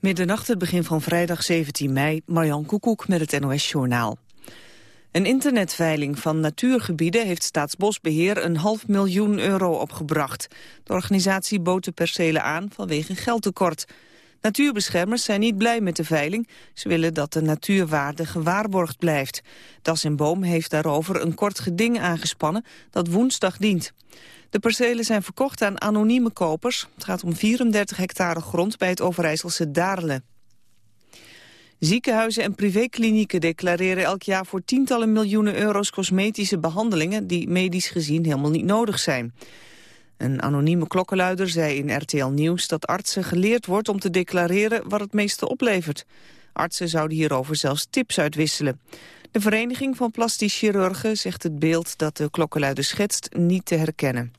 Middernacht, het begin van vrijdag 17 mei, Marjan Koekoek met het NOS-journaal. Een internetveiling van natuurgebieden heeft Staatsbosbeheer een half miljoen euro opgebracht. De organisatie bood de percelen aan vanwege geldtekort. Natuurbeschermers zijn niet blij met de veiling. Ze willen dat de natuurwaarde gewaarborgd blijft. Das en Boom heeft daarover een kort geding aangespannen dat woensdag dient. De percelen zijn verkocht aan anonieme kopers. Het gaat om 34 hectare grond bij het Overijsselse Daarle. Ziekenhuizen en privéklinieken declareren elk jaar voor tientallen miljoenen euro's cosmetische behandelingen die medisch gezien helemaal niet nodig zijn. Een anonieme klokkenluider zei in RTL Nieuws dat artsen geleerd wordt om te declareren wat het meeste oplevert. Artsen zouden hierover zelfs tips uitwisselen. De Vereniging van Plastisch Chirurgen zegt het beeld dat de klokkenluider schetst niet te herkennen.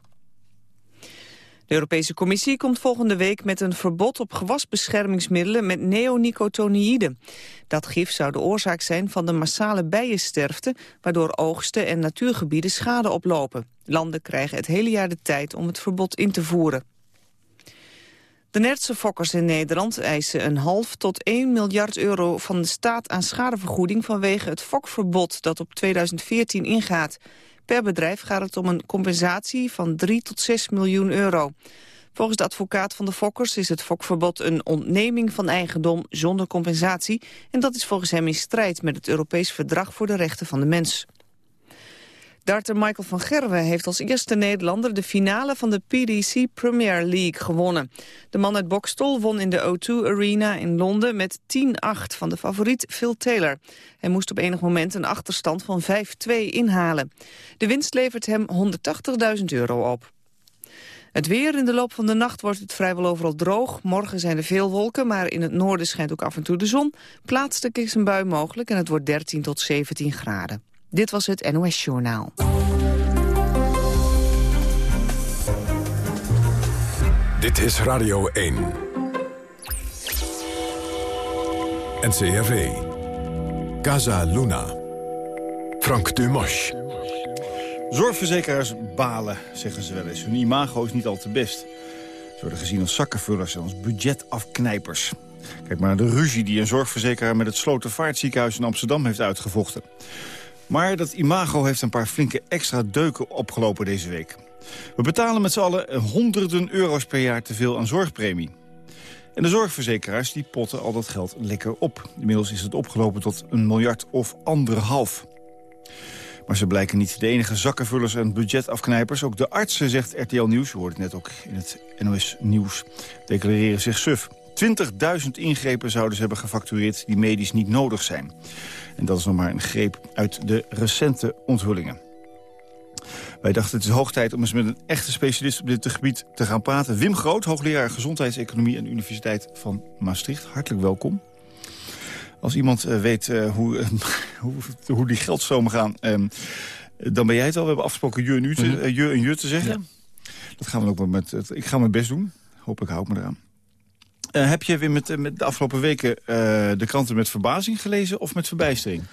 De Europese Commissie komt volgende week met een verbod op gewasbeschermingsmiddelen met neonicotinoïden. Dat gif zou de oorzaak zijn van de massale bijensterfte, waardoor oogsten en natuurgebieden schade oplopen. Landen krijgen het hele jaar de tijd om het verbod in te voeren. De Nertse fokkers in Nederland eisen een half tot 1 miljard euro van de staat aan schadevergoeding vanwege het fokverbod dat op 2014 ingaat. Per bedrijf gaat het om een compensatie van 3 tot 6 miljoen euro. Volgens de advocaat van de fokkers is het fokverbod een ontneming van eigendom zonder compensatie. En dat is volgens hem in strijd met het Europees Verdrag voor de Rechten van de Mens. Darter Michael van Gerwen heeft als eerste Nederlander de finale van de PDC Premier League gewonnen. De man uit Boxtol won in de O2 Arena in Londen met 10-8 van de favoriet Phil Taylor. Hij moest op enig moment een achterstand van 5-2 inhalen. De winst levert hem 180.000 euro op. Het weer in de loop van de nacht wordt het vrijwel overal droog. Morgen zijn er veel wolken, maar in het noorden schijnt ook af en toe de zon. Plaatselijk is een bui mogelijk en het wordt 13 tot 17 graden. Dit was het NOS Journaal. Dit is Radio 1. NCRV. Casa Luna. Frank Dumas. Zorgverzekeraars balen, zeggen ze wel eens. Hun imago is niet al te best. Ze worden gezien als zakkenvullers en als budgetafknijpers. Kijk maar naar de ruzie die een zorgverzekeraar met het Slotervaartziekenhuis in Amsterdam heeft uitgevochten. Maar dat imago heeft een paar flinke extra deuken opgelopen deze week. We betalen met z'n allen honderden euro's per jaar te veel aan zorgpremie. En de zorgverzekeraars die potten al dat geld lekker op. Inmiddels is het opgelopen tot een miljard of anderhalf. Maar ze blijken niet de enige zakkenvullers en budgetafknijpers. Ook de artsen, zegt RTL Nieuws, u hoort het net ook in het NOS Nieuws, declareren zich suf. 20.000 ingrepen zouden ze hebben gefactureerd die medisch niet nodig zijn. En dat is nog maar een greep uit de recente onthullingen. Wij dachten het is hoog tijd om eens met een echte specialist op dit gebied te gaan praten. Wim Groot, hoogleraar gezondheidseconomie aan de Universiteit van Maastricht. Hartelijk welkom. Als iemand eh, weet uh, hoe, hoe, hoe, die geldstromen gaan, um, dan ben jij het al. We hebben afgesproken je en, u te, je, en je te zeggen. Dat gaan we ook wel met... Ik ga mijn best doen. Hopelijk hou ik me eraan. Uh, heb je weer met, eh, met de afgelopen weken uh, de kranten met verbazing gelezen of met verbijstering?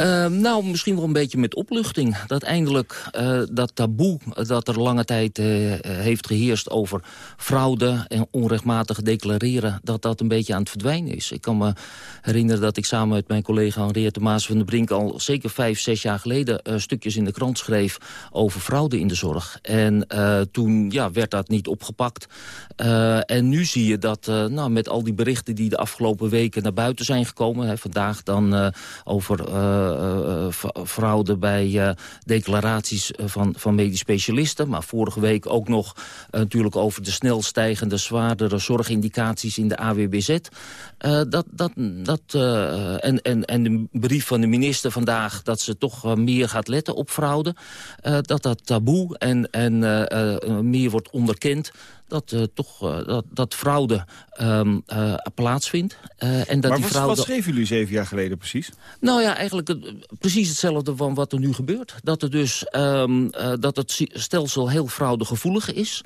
Uh, nou, misschien wel een beetje met opluchting. Dat eindelijk uh, dat taboe dat er lange tijd uh, heeft geheerst over fraude en onrechtmatig declareren, dat dat een beetje aan het verdwijnen is. Ik kan me herinneren dat ik samen met mijn collega Henriette Maas van der Brink al zeker vijf, zes jaar geleden stukjes in de krant schreef over fraude in de zorg. En toen ja, werd dat niet opgepakt. en nu zie je dat nou, met al die berichten die de afgelopen weken naar buiten zijn gekomen, hè, vandaag dan over fraude bij declaraties van, van medisch specialisten. Maar vorige week ook nog natuurlijk over de snel stijgende, zwaardere zorgindicaties in de AWBZ. dat, dat, dat, en, en, en de brief van de minister vandaag dat ze toch meer gaat letten op fraude. dat dat taboe en, en meer wordt onderkend dat, uh, toch, uh, dat, dat fraude um, uh, plaatsvindt. en dat maar die wat, fraude... wat schreven jullie zeven jaar geleden precies? Nou ja, eigenlijk precies hetzelfde van wat er nu gebeurt. Dat, er dus, um, dat het stelsel heel fraudegevoelig is.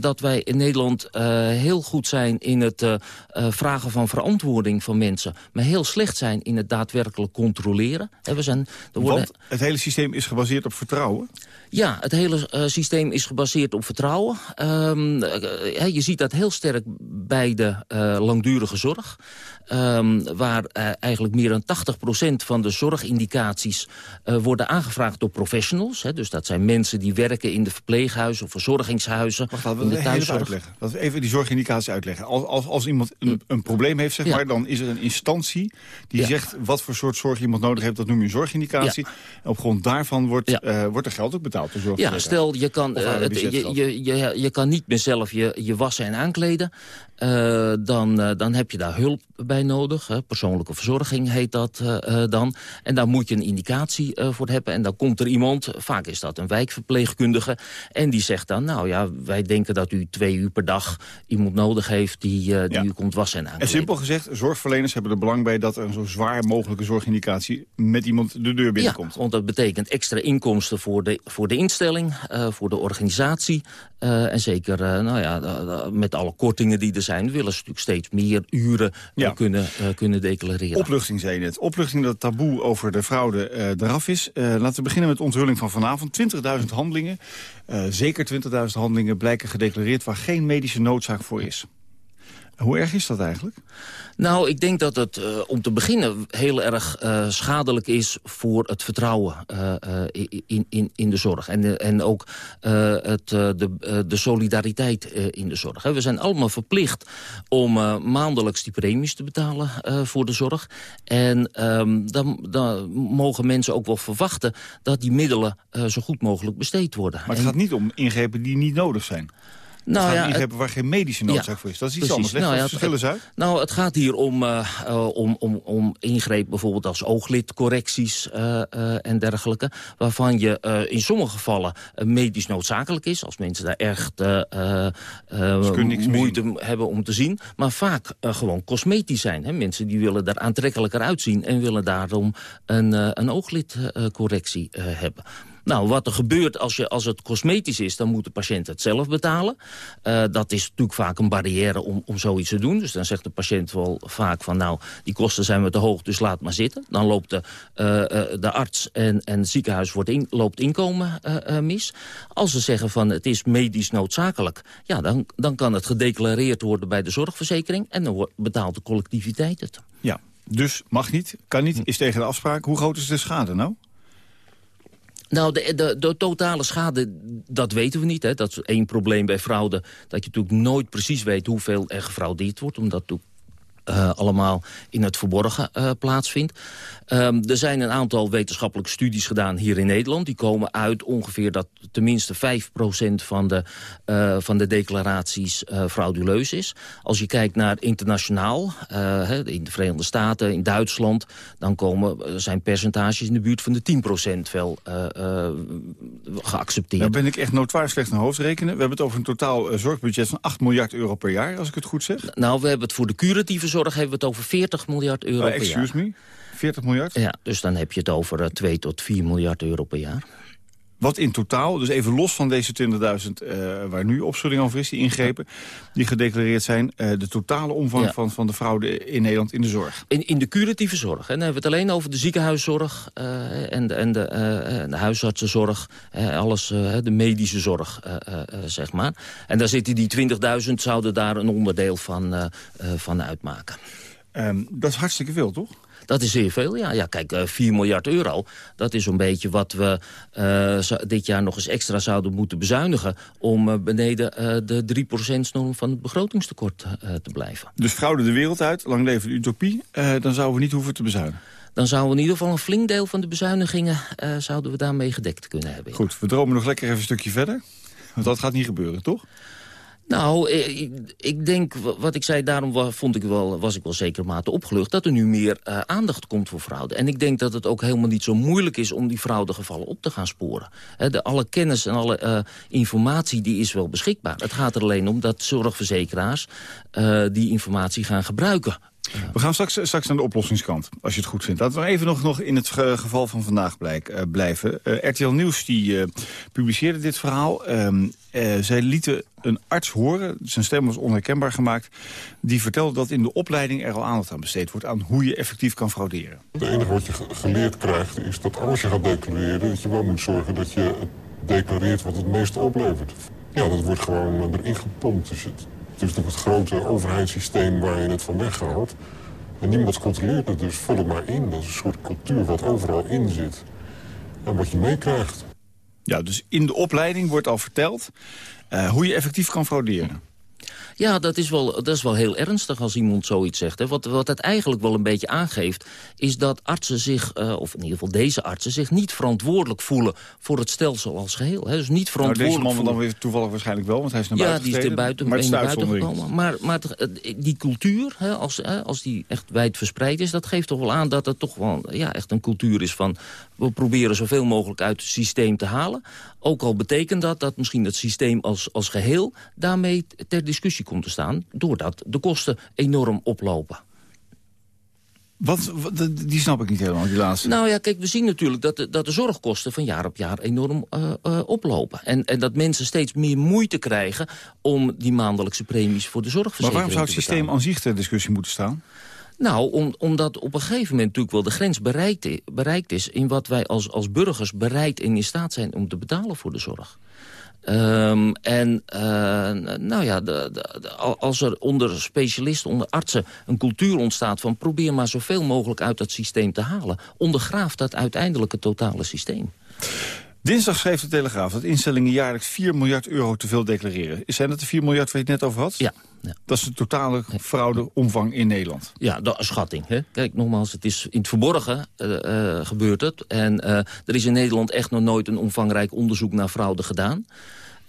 dat wij in Nederland heel goed zijn in het vragen van verantwoording van mensen. Maar heel slecht zijn in het daadwerkelijk controleren. En we zijn, er worden... Want het hele systeem is gebaseerd op vertrouwen? Ja, het hele systeem is gebaseerd op vertrouwen. Um, ehm, je ziet dat heel sterk bij de langdurige zorg. Um, waar uh, eigenlijk meer dan 80% van de zorgindicaties uh, worden aangevraagd door professionals. Hè, dus dat zijn mensen die werken in de verpleeghuizen of verzorgingshuizen. Wacht, laten we de thuiszorg. uitleggen. Laten we even die zorgindicaties uitleggen. Als, als, als iemand een, een probleem heeft, zeg ja. maar, dan is er een instantie die ja. zegt wat voor soort zorg iemand nodig heeft. Dat noem je een zorgindicatie. Ja. En op grond daarvan wordt, uh, wordt er geld ook betaald. Door zorg ja, stel je kan, het, je, je, je, je, kan niet meer zelf je, je wassen en aankleden. dan, dan heb je daar hulp bij nodig. Hè. Persoonlijke verzorging heet dat uh, dan. En daar moet je een indicatie uh, voor hebben. En dan komt er iemand, vaak is dat een wijkverpleegkundige... en die zegt dan, nou ja, wij denken dat u twee uur per dag iemand nodig heeft... die, die ja. u komt wassen en aankleden. En simpel gezegd, zorgverleners hebben er belang bij... dat er een zo zwaar mogelijke zorgindicatie met iemand de deur binnenkomt. Ja, want dat betekent extra inkomsten voor de, voor de instelling, voor de organisatie... en zeker, nou ja, met alle kortingen die er zijn... willen ze natuurlijk steeds meer uren ja. kunnen kunnen, uh, kunnen declareren. Opluchting, zei je net. Opluchting dat het taboe over de fraude uh, eraf is. Uh, laten we beginnen met de onthulling van vanavond. 20.000 handelingen, zeker 20.000 handelingen blijken gedeclareerd... waar geen medische noodzaak voor is. Hoe erg is dat eigenlijk? Nou, ik denk dat het uh, om te beginnen heel erg uh, schadelijk is voor het vertrouwen uh, in, in, in de zorg. En, en ook het, de, de solidariteit in de zorg. We zijn allemaal verplicht om maandelijks die premies te betalen voor de zorg. En um, dan, dan mogen mensen ook wel verwachten dat die middelen zo goed mogelijk besteed worden. Maar het gaat niet om ingrepen die niet nodig zijn. Nou, ja, hebben waar geen medische noodzaak voor is. Dat is iets precies. anders. Leg nou, ja, verschillen uit. Nou, het gaat hier om, uh, om, om, om ingreep bijvoorbeeld als ooglidcorrecties uh, uh, en dergelijke. Waarvan je in sommige gevallen medisch noodzakelijk is. Als mensen daar echt moeite hebben om te zien. Maar vaak gewoon cosmetisch zijn. Hè? Mensen die willen daar aantrekkelijker uitzien. En willen daarom een, een ooglidcorrectie hebben. Nou, wat er gebeurt als, je, als het cosmetisch is, dan moet de patiënt het zelf betalen. Uh, dat is natuurlijk vaak een barrière om, om zoiets te doen. Dus dan zegt de patiënt wel vaak van, nou, die kosten zijn me te hoog, dus laat maar zitten. Dan loopt de, uh, de arts en, en het ziekenhuis wordt in, loopt inkomen mis. Als ze zeggen van, het is medisch noodzakelijk, ja, dan, dan kan het gedeclareerd worden bij de zorgverzekering en dan wordt, betaalt de collectiviteit het. Ja, dus mag niet, kan niet, is tegen de afspraak. Hoe groot is de schade nou? Nou, de, de, de, totale schade, dat weten we niet. Hè. Dat is één probleem bij fraude. Dat je natuurlijk nooit precies weet hoeveel er gefraudeerd wordt. Omdat uh, allemaal in het verborgen uh, plaatsvindt. Um, er zijn een aantal wetenschappelijke studies gedaan hier in Nederland. Die komen uit ongeveer dat tenminste 5% van de, uh, van de declaraties frauduleus is. Als je kijkt naar internationaal, in de Verenigde Staten, in Duitsland... dan komen, zijn percentages in de buurt van de 10% wel geaccepteerd. Dan ben ik echt noodwaar slecht naar hoofdrekenen. We hebben het over een totaal zorgbudget van 8 miljard euro per jaar, als ik het goed zeg. Nou, we hebben het voor de curatieve zorg zorg hebben we het over 40 miljard euro uh, per jaar. Excuse me? 40 miljard? Ja, dus dan heb je het over uh, eh, 2 tot 4 miljard euro per jaar. Wat in totaal, dus even los van deze 20.000 uh, waar nu opschudding over is, die ingrepen, die gedeclareerd zijn, uh, de totale omvang ja. van, van de fraude in Nederland in de zorg? In, in de curatieve zorg. En dan hebben we het alleen over de ziekenhuiszorg uh, en, de, en de, de huisartsenzorg, alles, de medische zorg, zeg maar. En daar zitten die 20.000, zouden daar een onderdeel van, van uitmaken. Um, dat is hartstikke veel, toch? Dat is zeer veel, ja. ja kijk, uh, 4 miljard euro, dat is een beetje wat we uh, dit jaar nog eens extra zouden moeten bezuinigen... om uh, beneden de 3%-norm van het begrotingstekort te blijven. Dus fraude de wereld uit, lang leven de utopie, dan zouden we niet hoeven te bezuinigen dan zouden we in ieder geval een flink deel van de bezuinigingen... Uh, zouden we daarmee gedekt kunnen hebben. Goed, we dromen nog lekker even een stukje verder. Want dat gaat niet gebeuren, toch? Nou, ik, ik, denk, wat ik zei, daarom vond ik wel, was ik wel zeker mate opgelucht... dat er nu meer uh, aandacht komt voor fraude. En ik denk dat het ook helemaal niet zo moeilijk is om die fraudegevallen op te gaan sporen. De, alle kennis en alle uh, informatie die is wel beschikbaar. Het gaat er alleen om dat zorgverzekeraars die informatie gaan gebruiken we gaan straks, straks naar de oplossingskant, als je het goed vindt. Laten we even nog, nog in het geval van vandaag uh, blijven. Eh, RTL Nieuws die, publiceerde dit verhaal. Um, zij lieten een arts horen, zijn stem was onherkenbaar gemaakt... die vertelde dat in de opleiding er al aandacht aan besteed wordt... aan hoe je effectief kan frauderen. Het enige wat je geleerd krijgt is dat als je gaat declareren... dat je wel moet zorgen dat je declareert wat het meeste oplevert. ja, dat wordt gewoon erin gepompt. Dus het, het is natuurlijk het grote overheidssysteem waar je het van weghaalt. En niemand controleert het, dus vul het maar in. Dat is een soort cultuur wat overal in zit. En wat je meekrijgt. Ja, dus in de opleiding wordt al verteld uh, hoe je effectief kan frauderen. Ja, dat is wel, dat is wel heel ernstig als iemand zoiets zegt. Hè. Wat, wat het eigenlijk wel een beetje aangeeft... is dat artsen zich, uh, of in ieder geval deze artsen... zich niet verantwoordelijk voelen voor het stelsel als geheel. Hè. Dus niet verantwoordelijk nou, deze man dan weer toevallig waarschijnlijk wel, want hij is naar buiten Ja, die is er buiten, maar naar buiten gekomen. Maar, maar die cultuur, hè, als, als die echt wijd verspreid is... dat geeft toch wel aan dat het toch wel ja, echt een cultuur is van... we proberen zoveel mogelijk uit het systeem te halen. Ook al betekent dat dat misschien het systeem als, als geheel... daarmee ter discussie komt te staan... doordat de kosten enorm oplopen. Wat, die snap ik niet helemaal, die laatste. Nou ja, kijk, we zien natuurlijk dat de, dat de zorgkosten van jaar op jaar enorm uh, uh, oplopen. En, en dat mensen steeds meer moeite krijgen om die maandelijkse premies voor de zorgverzekering Maar waarom zou het systeem aan zich ter discussie moeten staan? Nou, om, omdat op een gegeven moment natuurlijk wel de grens bereikt, is... in wat wij als, als burgers bereid en in staat zijn om te betalen voor de zorg. Um, en uh, nou ja, de, de, als er onder specialisten, onder artsen... een cultuur ontstaat van probeer maar zoveel mogelijk uit dat systeem te halen... ondergraaft dat uiteindelijk het totale systeem. Dinsdag schreef de Telegraaf dat instellingen jaarlijks 4 miljard euro te veel declareren. Zijn dat de 4 miljard waar je het net over had? Ja. ja. Dat is de totale fraudeomvang in Nederland? Ja, dat is schatting. Hè? Kijk, nogmaals, het is in het verborgen uh, uh, gebeurt het. En uh, er is in Nederland echt nog nooit een omvangrijk onderzoek naar fraude gedaan.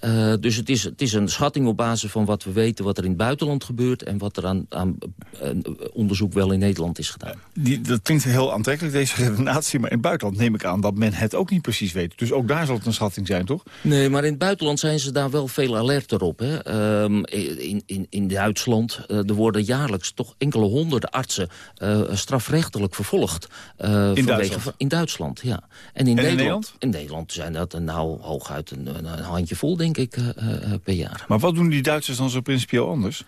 Uh, dus het is, het is een schatting op basis van wat we weten... wat er in het buitenland gebeurt... en wat er aan, aan uh, onderzoek wel in Nederland is gedaan. Die, dat klinkt heel aantrekkelijk, deze redenatie. Maar in het buitenland neem ik aan dat men het ook niet precies weet. Dus ook daar zal het een schatting zijn, toch? Nee, maar in het buitenland zijn ze daar wel veel alerter op. Hè? Um, in, in, in Duitsland uh, er worden jaarlijks toch enkele honderden artsen... strafrechtelijk vervolgd. in Duitsland? in Duitsland, ja. En in, en Nederland, in Nederland? In Nederland zijn dat nou hooguit een, een handjevol, denk denk ik, uh, per jaar. Maar wat doen die Duitsers dan zo principieel anders?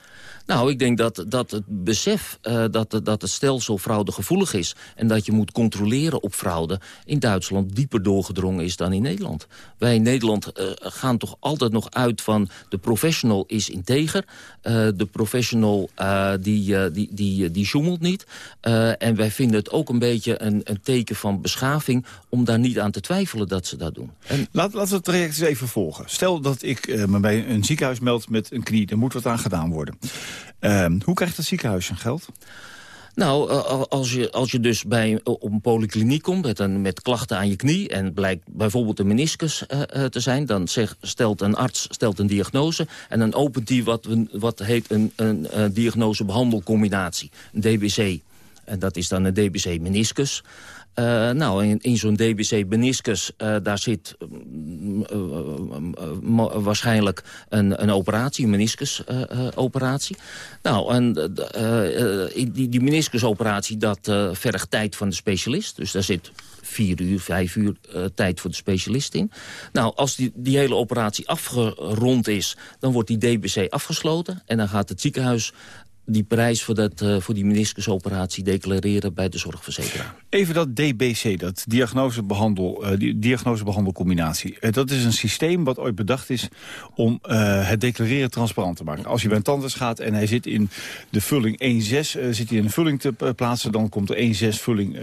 Nou, ik denk dat, dat het besef uh, dat, dat het stelsel fraudegevoelig is... en dat je moet controleren op fraude in Duitsland dieper doorgedrongen is dan in Nederland. Wij in Nederland uh, gaan toch altijd nog uit van de professional is integer. Uh, de professional die, die, die, die sjoemelt niet. en wij vinden het ook een beetje een, een teken van beschaving... om daar niet aan te twijfelen dat ze dat doen. En... Laat, laten we het traject eens even volgen. Stel dat ik me bij een ziekenhuis meld met een knie. Er moet wat aan gedaan worden. Uh, hoe krijgt het ziekenhuis zijn geld? Nou, als je, als je dus bij, op een polykliniek komt met, een, met klachten aan je knie... en blijkt bijvoorbeeld een meniscus uh, te zijn... dan stelt een arts stelt een diagnose... en dan opent die wat, wat heet een, een, een diagnose-behandelcombinatie, een DBC. En dat is dan een DBC meniscus. Uh, nou, in, in zo'n DBC meniscus, uh, daar zit uh, waarschijnlijk een, een operatie, een meniscusoperatie. nou, en die, die meniscusoperatie, dat vergt tijd van de specialist. Dus daar zit vier uur, vijf uur tijd voor de specialist in. Nou, als die, die hele operatie afgerond is, dan wordt die DBC afgesloten. En dan gaat het ziekenhuis die prijs voor, dat, uh, voor die meniscusoperatie declareren bij de zorgverzekeraar. Even dat DBC, dat diagnosebehandel, uh, diagnosebehandelcombinatie. Uh, dat is een systeem wat ooit bedacht is om het declareren transparant te maken. Als je bij een tandarts gaat en hij zit in de vulling 1.6, zit hij in een vulling te plaatsen... dan komt er 1.6 vulling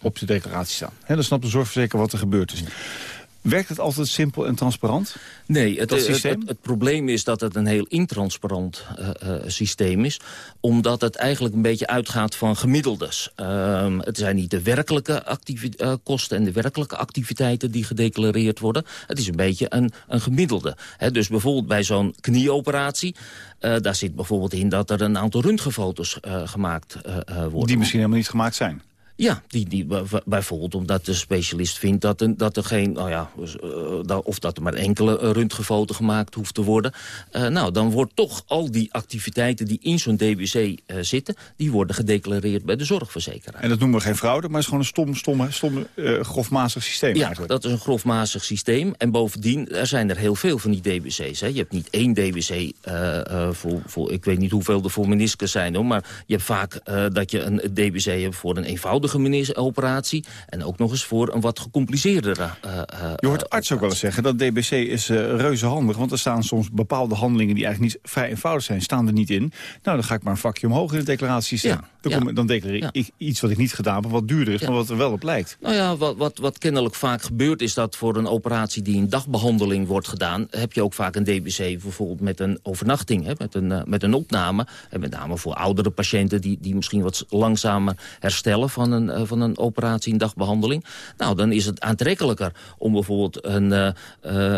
op de declaratie staan. Dan snapt de zorgverzekeraar wat er gebeurd is. Werkt het altijd simpel en transparant? Nee, het, het, het, probleem is dat het een heel intransparant uh, uh, systeem is. Omdat het eigenlijk een beetje uitgaat van gemiddeldes. Uh, het zijn niet de werkelijke uh, kosten en de werkelijke activiteiten die gedeclareerd worden. Het is een beetje een, een gemiddelde. He, dus bijvoorbeeld bij zo'n knieoperatie... daar zit bijvoorbeeld in dat er een aantal röntgenfoto's gemaakt worden. Die misschien helemaal niet gemaakt zijn? Ja, die, die, bijvoorbeeld omdat de specialist vindt dat er, dat er geen... Nou ja, uh, of dat er maar enkele röntgenfoto gemaakt hoeft te worden. Uh, nou, dan wordt toch al die activiteiten die in zo'n DBC uh, zitten... die worden gedeclareerd bij de zorgverzekeraar. En dat noemen we geen fraude, maar het is gewoon een stom, stomme, stomme grofmazig systeem ja, eigenlijk. dat is een grofmazig systeem. En bovendien, er zijn er heel veel van die DBC's. Hè. Je hebt niet één DBC voor, voor... Ik weet niet hoeveel er voor meniscus zijn, hoor, maar je hebt vaak dat je een DBC hebt voor een eenvoudige eenvoudige operatie... en ook nog eens voor een wat gecompliceerdere Je hoort arts ook wel eens zeggen dat DBC is reuze handig... want er staan soms bepaalde handelingen die eigenlijk niet vrij eenvoudig zijn... staan er niet in. Nou, dan ga ik maar een vakje omhoog in het declaratiesysteem. Ja, dan, kom, dan declareer ik iets wat ik niet gedaan heb, wat duurder is... maar wat er wel op lijkt. Nou ja, wat, wat, wat kennelijk vaak gebeurt is dat voor een operatie... die in dagbehandeling wordt gedaan... heb je ook vaak een DBC bijvoorbeeld met een overnachting, hè, met, een, met een opname. En met name voor oudere patiënten die, die misschien wat langzamer herstellen... van een, van een operatie in dagbehandeling. Nou, dan is het aantrekkelijker om bijvoorbeeld een, uh,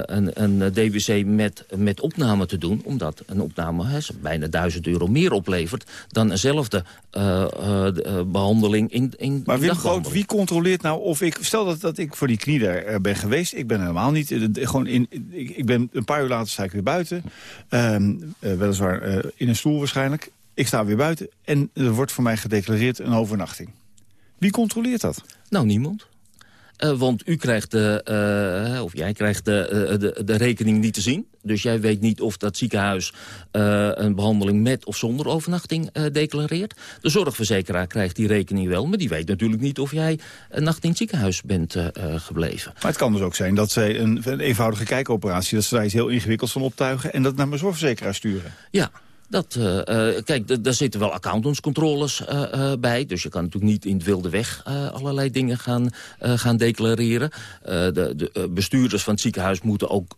een, een DBC met, met opname te doen. Omdat een opname hè, bijna 1000 euro meer oplevert... dan eenzelfde uh, behandeling in, in Maar Wim Groot, wie controleert nou of ik... Stel dat, dat ik voor die knie daar ben geweest. Ik ben helemaal niet... gewoon in, ik, ik ben een paar uur later sta ik weer buiten. Uh, weliswaar in een stoel waarschijnlijk. Ik sta weer buiten en er wordt voor mij gedeclareerd een overnachting. Wie controleert dat? Nou, niemand. Uh, want u krijgt de, uh, of jij krijgt de, uh, de, de, rekening niet te zien. Dus jij weet niet of dat ziekenhuis een behandeling met of zonder overnachting declareert. De zorgverzekeraar krijgt die rekening wel, maar die weet natuurlijk niet of jij een nacht in het ziekenhuis bent gebleven. Maar het kan dus ook zijn dat zij een, een eenvoudige kijkoperatie, dat ze daar iets heel ingewikkelds van optuigen en dat naar mijn zorgverzekeraar sturen. Ja, dat, uh, kijk, daar zitten wel accountantscontroles uh, bij. Dus je kan natuurlijk niet in het wilde weg allerlei dingen gaan, gaan declareren. de, de bestuurders van het ziekenhuis moeten ook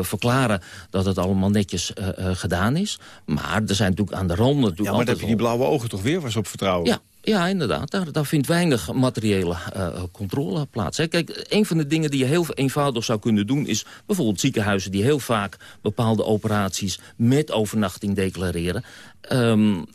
verklaren dat het allemaal netjes gedaan is. Maar er zijn natuurlijk aan de rand... Ja, maar dan heb je die blauwe ogen toch weer was op vertrouwen? Ja, ja, inderdaad. Daar, daar vindt weinig materiële uh, controle plaats. Hè. Kijk, een van de dingen die je heel eenvoudig zou kunnen doen... is bijvoorbeeld ziekenhuizen die heel vaak bepaalde operaties... met overnachting declareren. Um,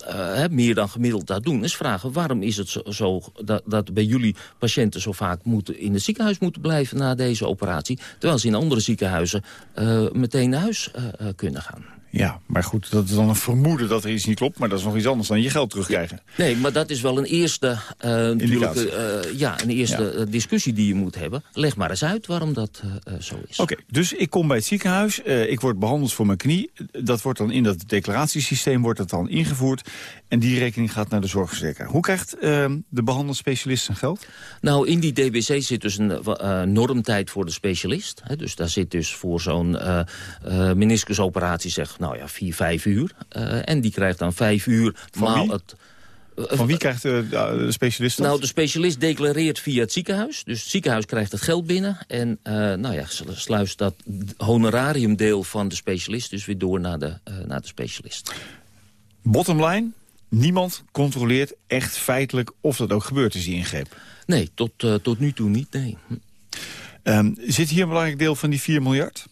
meer dan gemiddeld dat doen. Is vragen, waarom is het zo, dat, bij jullie patiënten zo vaak moeten in het ziekenhuis moeten blijven... na deze operatie, terwijl ze in andere ziekenhuizen uh, meteen naar huis kunnen gaan. Ja, maar goed, dat is dan een vermoeden dat er iets niet klopt... maar dat is nog iets anders dan je geld terugkrijgen. Nee, maar dat is wel een eerste, uh, natuurlijk, uh, ja, een eerste eh, discussie die je moet hebben. Leg maar eens uit waarom dat uh, zo is. Oké, dus ik kom bij het ziekenhuis, ik word behandeld voor mijn knie. Dat wordt dan in dat declaratiesysteem wordt dat dan ingevoerd... en die rekening gaat naar de zorgverzekeraar. Hoe krijgt ehm, de behandeld specialist zijn geld? Nou, in die DBC zit dus een normtijd voor de specialist. Hè, dus daar zit dus voor zo'n meniscusoperatie, zeg nou ja, vier, vijf uur. Uh, en die krijgt dan vijf uur maal het... Uh, Van wie krijgt de, de, specialist dat? Nou, de specialist declareert via het ziekenhuis. Dus het ziekenhuis krijgt het geld binnen. En uh, nou ja, sluist dat honorariumdeel van de specialist... dus weer door naar de, naar de specialist. Bottom line, niemand controleert echt feitelijk of dat ook gebeurt is, die ingreep. Nee, tot, tot nu toe niet, nee. Um, zit hier een belangrijk deel van die 4 miljard?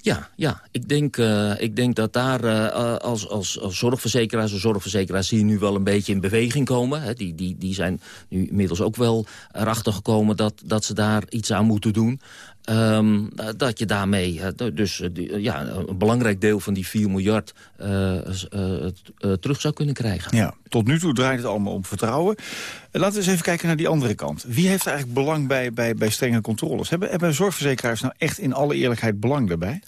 Ja, ja. Ik, denk, uh, ik denk dat daar uh, als, als, als zorgverzekeraars... de zorgverzekeraars zie je nu wel een beetje in beweging komen. Hè. Die, die, die zijn nu inmiddels ook wel erachter gekomen... dat, dat ze daar iets aan moeten doen. Um, dat je daarmee dus ja, een belangrijk deel van die 4 miljard terug zou kunnen krijgen. Ja, tot nu toe draait het allemaal om vertrouwen. Laten we eens even kijken naar die andere kant. Wie heeft eigenlijk belang bij, bij, bij strenge controles? Hebben, hebben zorgverzekeraars nou echt in alle eerlijkheid belang daarbij?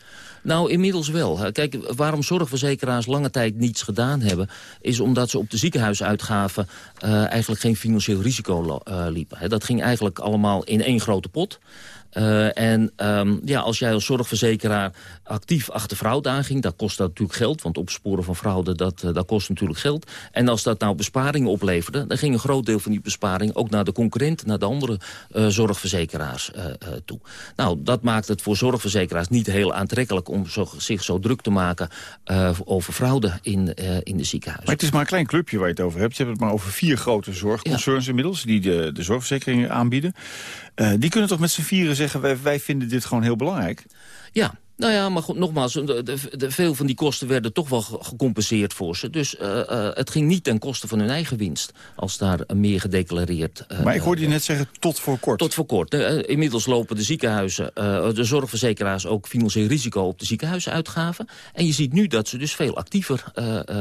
Nou, inmiddels wel. Kijk, waarom zorgverzekeraars lange tijd niets gedaan hebben... is omdat ze op de ziekenhuisuitgaven uh, eigenlijk geen financieel risico uh, liepen. Dat ging eigenlijk allemaal in één grote pot. Uh, en um, ja, als jij als zorgverzekeraar actief achter fraude aanging... dan kost dat natuurlijk geld, want opsporen van fraude, dat, uh, dat kost natuurlijk geld. En als dat nou besparingen opleverde... dan ging een groot deel van die besparing ook naar de concurrenten... naar de andere uh, zorgverzekeraars toe. Nou, dat maakt het voor zorgverzekeraars niet heel aantrekkelijk... om zo, zich zo druk te maken over fraude in, in de ziekenhuizen. Maar het is maar een klein clubje waar je het over hebt. Je hebt het maar over vier grote zorgconcerns ja. inmiddels... die de, de zorgverzekeringen aanbieden. die kunnen toch met z'n vieren zeggen, wij, wij vinden dit gewoon heel belangrijk. Ja, nou ja, maar goed, nogmaals, de, de, veel van die kosten werden toch wel gecompenseerd voor ze. Dus uh, uh, het ging niet ten koste van hun eigen winst, als daar meer gedeclareerd... Uh, maar ik hoorde je net zeggen, tot voor kort. Tot voor kort. inmiddels lopen de ziekenhuizen, de zorgverzekeraars ook financieel risico op de ziekenhuisuitgaven. En je ziet nu dat ze dus veel actiever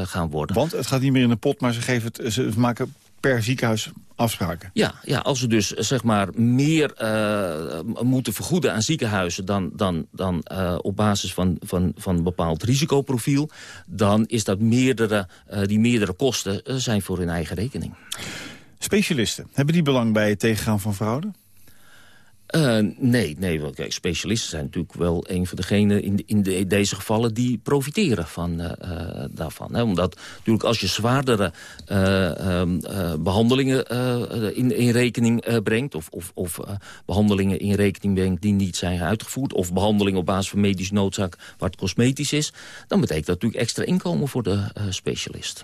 gaan worden. Want het gaat niet meer in een pot, maar ze, geven het, ze maken per ziekenhuis afspraken. Ja, ja als we dus zeg maar meer uh, moeten vergoeden aan ziekenhuizen... dan, dan, dan uh, op basis van, van, van een bepaald risicoprofiel... dan is dat meerdere, uh, die meerdere kosten zijn voor hun eigen rekening. Specialisten, hebben die belang bij het tegengaan van fraude? Uh, nee, nee want kijk, specialisten zijn natuurlijk wel een van degenen in, in, de, deze gevallen die profiteren van, uh, daarvan. Hè? Omdat natuurlijk als je zwaardere uh, behandelingen in, in rekening brengt... of, of, of behandelingen in rekening brengt die niet zijn uitgevoerd... of behandelingen op basis van medische noodzaak waar het cosmetisch is... dan betekent dat natuurlijk extra inkomen voor de specialist.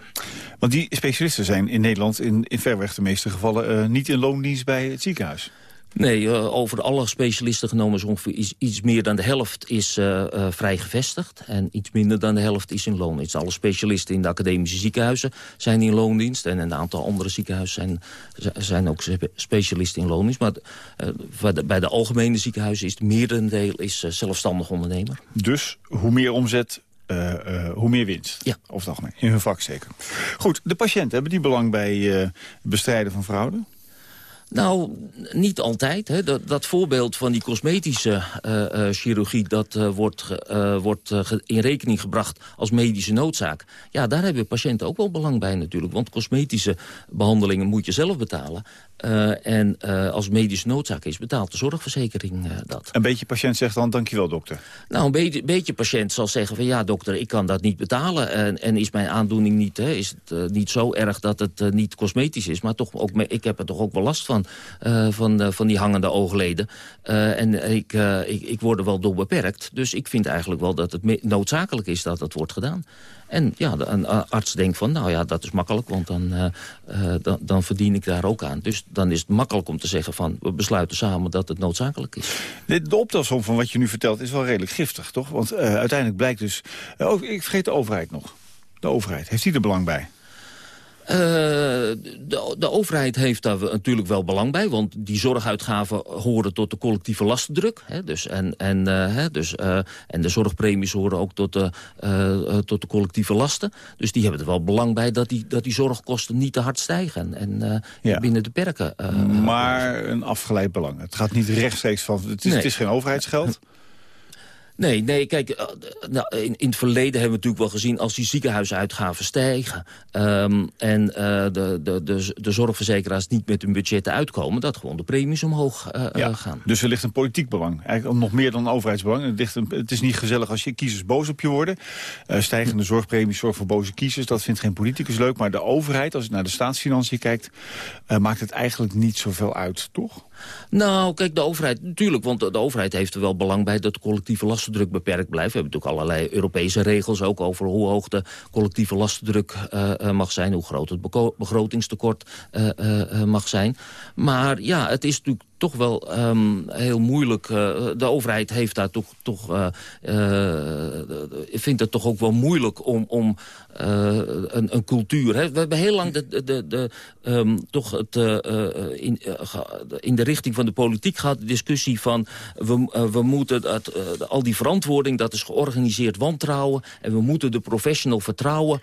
Want die specialisten zijn in Nederland in, in verweg de meeste gevallen... niet in loondienst bij het ziekenhuis. Nee, uh, over alle specialisten genomen is ongeveer iets, iets meer dan de helft is uh, uh, vrij gevestigd. En iets minder dan de helft is in loondienst. Alle specialisten in de academische ziekenhuizen zijn in loondienst. En een aantal andere ziekenhuizen zijn, zijn ook specialisten in loondienst. Maar bij de algemene ziekenhuizen is het merendeel is, zelfstandig ondernemer. Dus hoe meer omzet, uh, uh, hoe meer winst. Ja. Het algemeen. In hun vak zeker. Goed, de patiënten, hebben die belang bij het bestrijden van fraude? Nou, niet altijd. Hè. Dat, dat, voorbeeld van die cosmetische uh, uh, chirurgie... dat uh, wordt, wordt in rekening gebracht als medische noodzaak. Ja, daar hebben patiënten ook wel belang bij natuurlijk. Want cosmetische behandelingen moet je zelf betalen. en als medische noodzaak is, betaalt de zorgverzekering dat. Een beetje patiënt zegt dan, dankjewel dokter. Nou, een beetje, beetje patiënt zal zeggen van... ja dokter, ik kan dat niet betalen. En, en is mijn aandoening niet, hè, is het, niet zo erg dat het niet cosmetisch is... maar toch ook, ik heb er toch ook wel last van van, uh, van, uh, van die hangende oogleden. Uh, en ik, ik, ik word er wel door beperkt. Dus ik vind eigenlijk wel dat het noodzakelijk is dat het wordt gedaan. En ja, een arts denkt van, nou ja, dat is makkelijk, want dan, dan, dan, verdien ik daar ook aan. Dus dan is het makkelijk om te zeggen van, we besluiten samen dat het noodzakelijk is. De, de optelsom van wat je nu vertelt is wel redelijk giftig, toch? Want uiteindelijk blijkt dus... ik vergeet de overheid nog. De overheid, heeft die er belang bij? Uh, de, de, overheid heeft daar natuurlijk wel belang bij, want die zorguitgaven horen tot de collectieve lastendruk. Hè, dus en, en, uh, dus, uh, en de zorgpremies horen ook tot de, tot de collectieve lasten. Dus die hebben er wel belang bij dat die, dat die zorgkosten niet te hard stijgen en ja. binnen de perken. maar een afgeleid belang. Het gaat niet rechtstreeks van, het is, nee. het is geen overheidsgeld. Nee, nee, kijk, uh, nou, in, in het verleden hebben we natuurlijk wel gezien... als die ziekenhuisuitgaven stijgen... Um, en uh, de, de, de, de zorgverzekeraars niet met hun budgetten uitkomen... dat gewoon de premies omhoog uh, ja, gaan. Dus er ligt een politiek belang. Eigenlijk nog meer dan een overheidsbelang. Het, ligt een, het is niet gezellig als je kiezers boos op je worden. stijgende zorgpremies zorgen voor boze kiezers. Dat vindt geen politicus leuk. Maar de overheid, als je naar de staatsfinanciën kijkt... maakt het eigenlijk niet zoveel uit, toch? Nou, kijk, de overheid, natuurlijk, want de, overheid heeft er wel belang bij dat de collectieve lastendruk beperkt blijft. We hebben natuurlijk allerlei Europese regels ook over hoe hoog de collectieve lastendruk uh, mag zijn, hoe groot het begrotingstekort uh, mag zijn. Maar ja, het is natuurlijk toch wel um, heel moeilijk. Uh, de overheid heeft daar toch, toch uh, uh, vindt het toch ook wel moeilijk om, om een, een, cultuur. Hè. We hebben heel lang de, de, de, um, toch het, in, in de richting van de politiek gehad, de discussie van we, we moeten het, al die verantwoording, dat is georganiseerd wantrouwen en we moeten de professional vertrouwen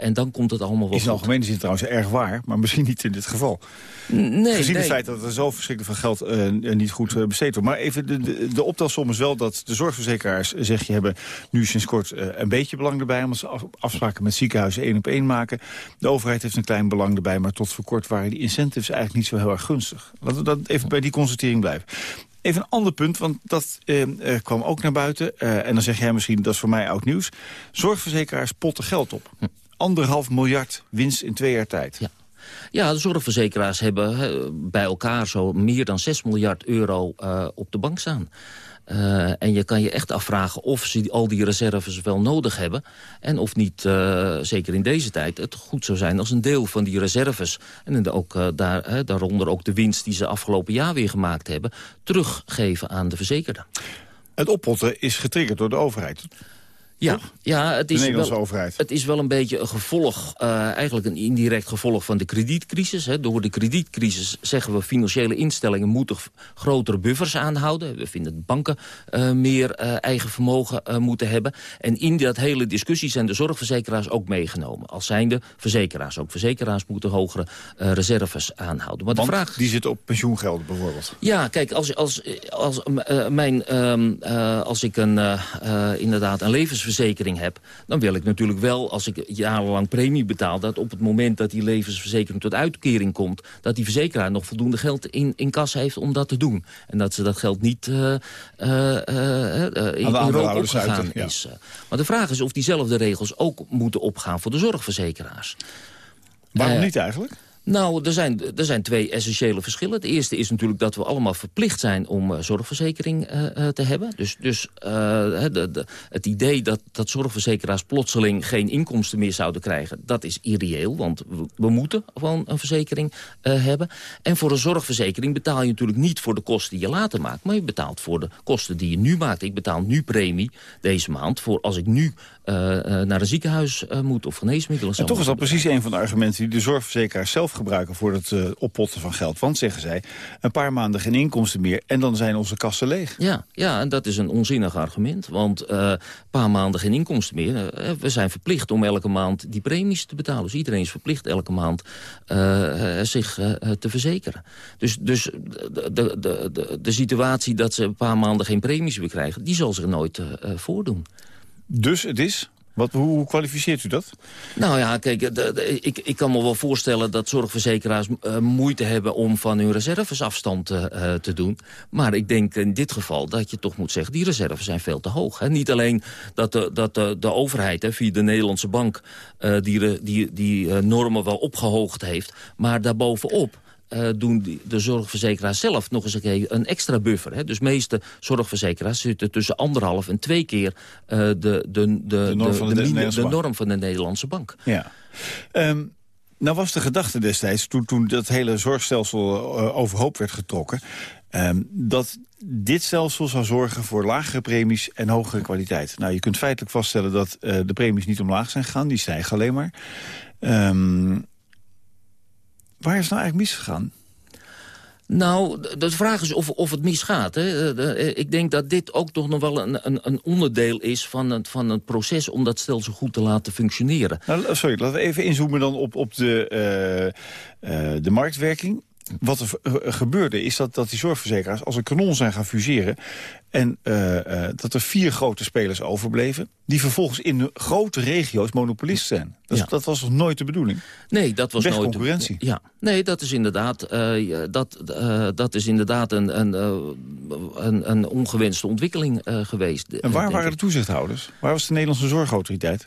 en dan komt het allemaal wel In het algemene zin trouwens erg waar, maar misschien niet in dit geval. Nee, Gezien nee. het feit dat er zo verschrikkelijk veel uh, niet goed uh, besteed wordt. Maar even, de, de, de optelsom is wel dat de zorgverzekeraars, zeg je, hebben nu sinds kort een beetje belang erbij. Omdat ze afspraken met ziekenhuizen één op één maken. De overheid heeft een klein belang erbij, maar tot voor kort waren die incentives eigenlijk niet zo heel erg gunstig. Laten we dat even bij die constatering blijven. Even een ander punt, want dat kwam ook naar buiten. en dan zeg jij misschien, dat is voor mij oud nieuws. Zorgverzekeraars potten geld op. Anderhalf miljard winst in twee jaar tijd. Ja. Ja, de zorgverzekeraars hebben he, bij elkaar zo meer dan 6 miljard euro uh, op de bank staan. Uh, en je kan je echt afvragen of ze al die reserves wel nodig hebben. En of niet, zeker in deze tijd, het goed zou zijn als een deel van die reserves... en ook, daar, daaronder ook de winst die ze afgelopen jaar weer gemaakt hebben... teruggeven aan de verzekerden. Het oppotten is getriggerd door de overheid. Ja, ja het, is wel, het is wel een beetje een gevolg, uh, eigenlijk een indirect gevolg van de kredietcrisis. Hè. Door de kredietcrisis zeggen we financiële instellingen moeten grotere buffers aanhouden. We vinden dat banken uh, meer uh, eigen vermogen moeten hebben. En in dat hele discussie zijn de zorgverzekeraars ook meegenomen. Als zijnde verzekeraars. Ook verzekeraars moeten hogere reserves aanhouden. Maar Want de vraag... die zitten op pensioengeld bijvoorbeeld. Ja, kijk, als, als, als, mijn, um, als ik een, inderdaad een levens levensverzekering heb... dan wil ik natuurlijk wel, als ik jarenlang premie betaal... dat op het moment dat die levensverzekering tot uitkering komt... dat die verzekeraar nog voldoende geld in, in kas heeft om dat te doen. En dat ze dat geld niet uh, in, in rook opgegaan is. Maar de vraag is of diezelfde regels ook moeten opgaan voor de zorgverzekeraars. Waarom niet eigenlijk? Nou, er zijn, er zijn twee essentiële verschillen. Het eerste is natuurlijk dat we allemaal verplicht zijn om uh, zorgverzekering uh, uh, te hebben. Dus, dus de, het idee dat, dat zorgverzekeraars plotseling geen inkomsten meer zouden krijgen... dat is irreëel, want we, we moeten gewoon een verzekering hebben. En voor een zorgverzekering betaal je natuurlijk niet voor de kosten die je later maakt... maar je betaalt voor de kosten die je nu maakt. Ik betaal nu premie deze maand voor als ik nu naar een ziekenhuis moet of geneesmiddelen... En toch is dat precies een van de argumenten die de zorgverzekeraars zelf gebruiken voor het oppotten van geld. Want, zeggen zij, een paar maanden geen inkomsten meer... en dan zijn onze kassen leeg. Ja, ja en dat is een onzinnig argument. Want een paar maanden geen inkomsten meer... We zijn verplicht om elke maand die premies te betalen. Dus iedereen is verplicht elke maand zich te verzekeren. Dus, dus de, de, de, de, situatie dat ze een paar maanden geen premies meer krijgen... die zal zich nooit voordoen. Dus het is wat, hoe, kwalificeert u dat? Nou ja, kijk, ik, ik kan me wel voorstellen dat zorgverzekeraars uh, moeite hebben om van hun reserves afstand uh, te doen. Maar ik denk in dit geval dat je toch moet zeggen, die reserves zijn veel te hoog. Hè? Niet alleen dat de, dat de, de overheid hè, via de Nederlandse bank uh, die, die, die normen wel opgehoogd heeft, maar daarbovenop uh, doen de zorgverzekeraars zelf nog eens een, keer een extra buffer. Hè. Dus meeste zorgverzekeraars zitten tussen anderhalf en twee keer uh, de, de, de, de, norm van de, de, de norm van de Nederlandse bank. Ja. Um, nou was de gedachte destijds, toen, toen dat hele zorgstelsel uh, overhoop werd getrokken... Um, dat dit stelsel zou zorgen voor lagere premies en hogere kwaliteit. Nou, je kunt feitelijk vaststellen dat de premies niet omlaag zijn gegaan. Die stijgen alleen maar. Um, Waar is nou eigenlijk misgegaan? Nou, de vraag is of, of het misgaat. Hè. Ik denk dat dit ook toch nog wel een, een, een onderdeel is van het, van het proces... om dat stelsel goed te laten functioneren. Nou, sorry, laten we even inzoomen dan op, op de, uh, uh, de marktwerking. Wat er gebeurde is dat, dat die zorgverzekeraars als een kanon zijn gaan fuseren... En uh, uh, dat er vier grote spelers overbleven... die vervolgens in grote regio's monopolist zijn. Dat, ja. dat was nog nooit de bedoeling? Nee, dat was nooit... concurrentie. Ja, nee, dat is inderdaad, uh, dat, dat is inderdaad een, een, een, een ongewenste ontwikkeling geweest. En waar waren de toezichthouders? Waar was de Nederlandse Zorgautoriteit?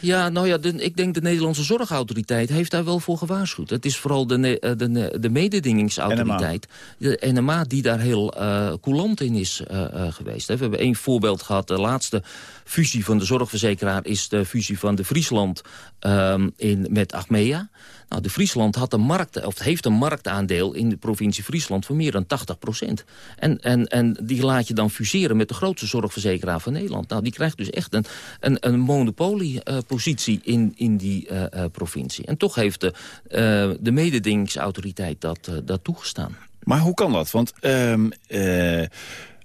ja, nou ja, de, ik denk de Nederlandse Zorgautoriteit heeft daar wel voor gewaarschuwd. Het is vooral de, de, de mededingingsautoriteit, NMA. de NMA, die daar heel coulant in is uh, geweest. We hebben één voorbeeld gehad. De laatste fusie van de zorgverzekeraar is de fusie van de Friesland um, in, met Achmea. Nou, de Friesland had een markt, of heeft een marktaandeel in de provincie Friesland van meer dan 80 procent. En, en, en die laat je dan fuseren met de grootste zorgverzekeraar van Nederland. Nou, die krijgt dus echt een, een, een monopoliepositie uh, in, in die uh, uh, provincie. En toch heeft de, de mededingingsautoriteit dat, dat toegestaan. Maar hoe kan dat? Want... Um,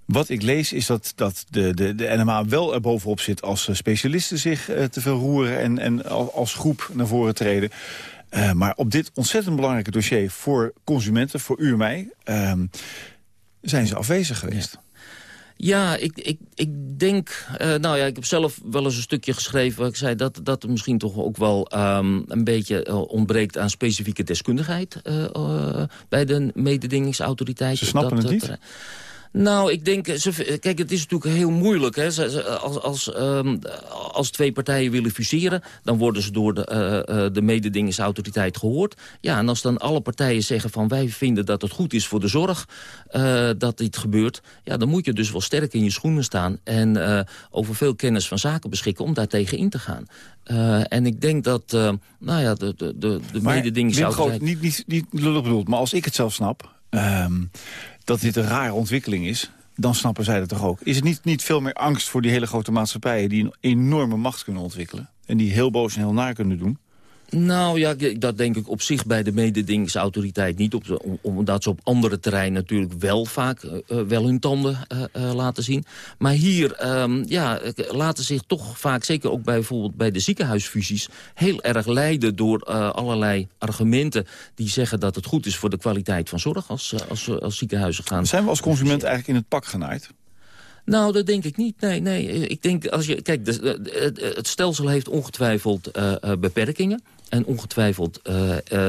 wat ik lees is dat, dat de, de, de NMA wel er bovenop zit als eh, specialisten zich uh, te veel roeren en, en als groep naar voren treden. Uh, maar op dit ontzettend belangrijke dossier voor consumenten, voor u en mij, uh, zijn ze afwezig geweest. Ja. Ja, ik, ik, ik denk... Nou ja, ik heb zelf wel eens een stukje geschreven... waar ik zei dat, dat het misschien toch ook wel um, een beetje ontbreekt... aan specifieke deskundigheid uh, bij de mededingingsautoriteit. Ze snappen dat, het niet? Nou, ik denk... Kijk, het is natuurlijk heel moeilijk. Hè. Als, als, um, als twee partijen willen fuseren... dan worden ze door de, uh, de mededingingsautoriteit gehoord. Ja, en als dan alle partijen zeggen van... wij vinden dat het goed is voor de zorg uh, dat dit gebeurt... ja, dan moet je dus wel sterk in je schoenen staan... en uh, over veel kennis van zaken beschikken om daar tegen in te gaan. Uh, en ik denk dat, uh, nou ja, de, de, de, de mededingingsautoriteit... Niet, niet, niet lullig bedoeld, maar als ik het zelf snap... Um, dat dit een rare ontwikkeling is dan snappen zij dat toch ook. Is het niet, niet veel meer angst voor die hele grote maatschappijen... die een enorme macht kunnen ontwikkelen... en die heel boos en heel naar kunnen doen? Nou ja, dat denk ik op zich bij de mededingingsautoriteit niet. Op de, omdat ze op andere terreinen natuurlijk wel vaak uh, wel hun tanden uh, uh, laten zien. Maar hier um, ja, laten zich toch vaak, zeker ook bij, bijvoorbeeld bij de ziekenhuisfusies... heel erg leiden door allerlei argumenten die zeggen dat het goed is voor de kwaliteit van zorg... als, als, als ziekenhuizen gaan. Zijn we als consument eigenlijk in het pak genaaid? Nou, dat denk ik niet. Nee, nee. Ik denk, als je, kijk, het stelsel heeft ongetwijfeld beperkingen. En ongetwijfeld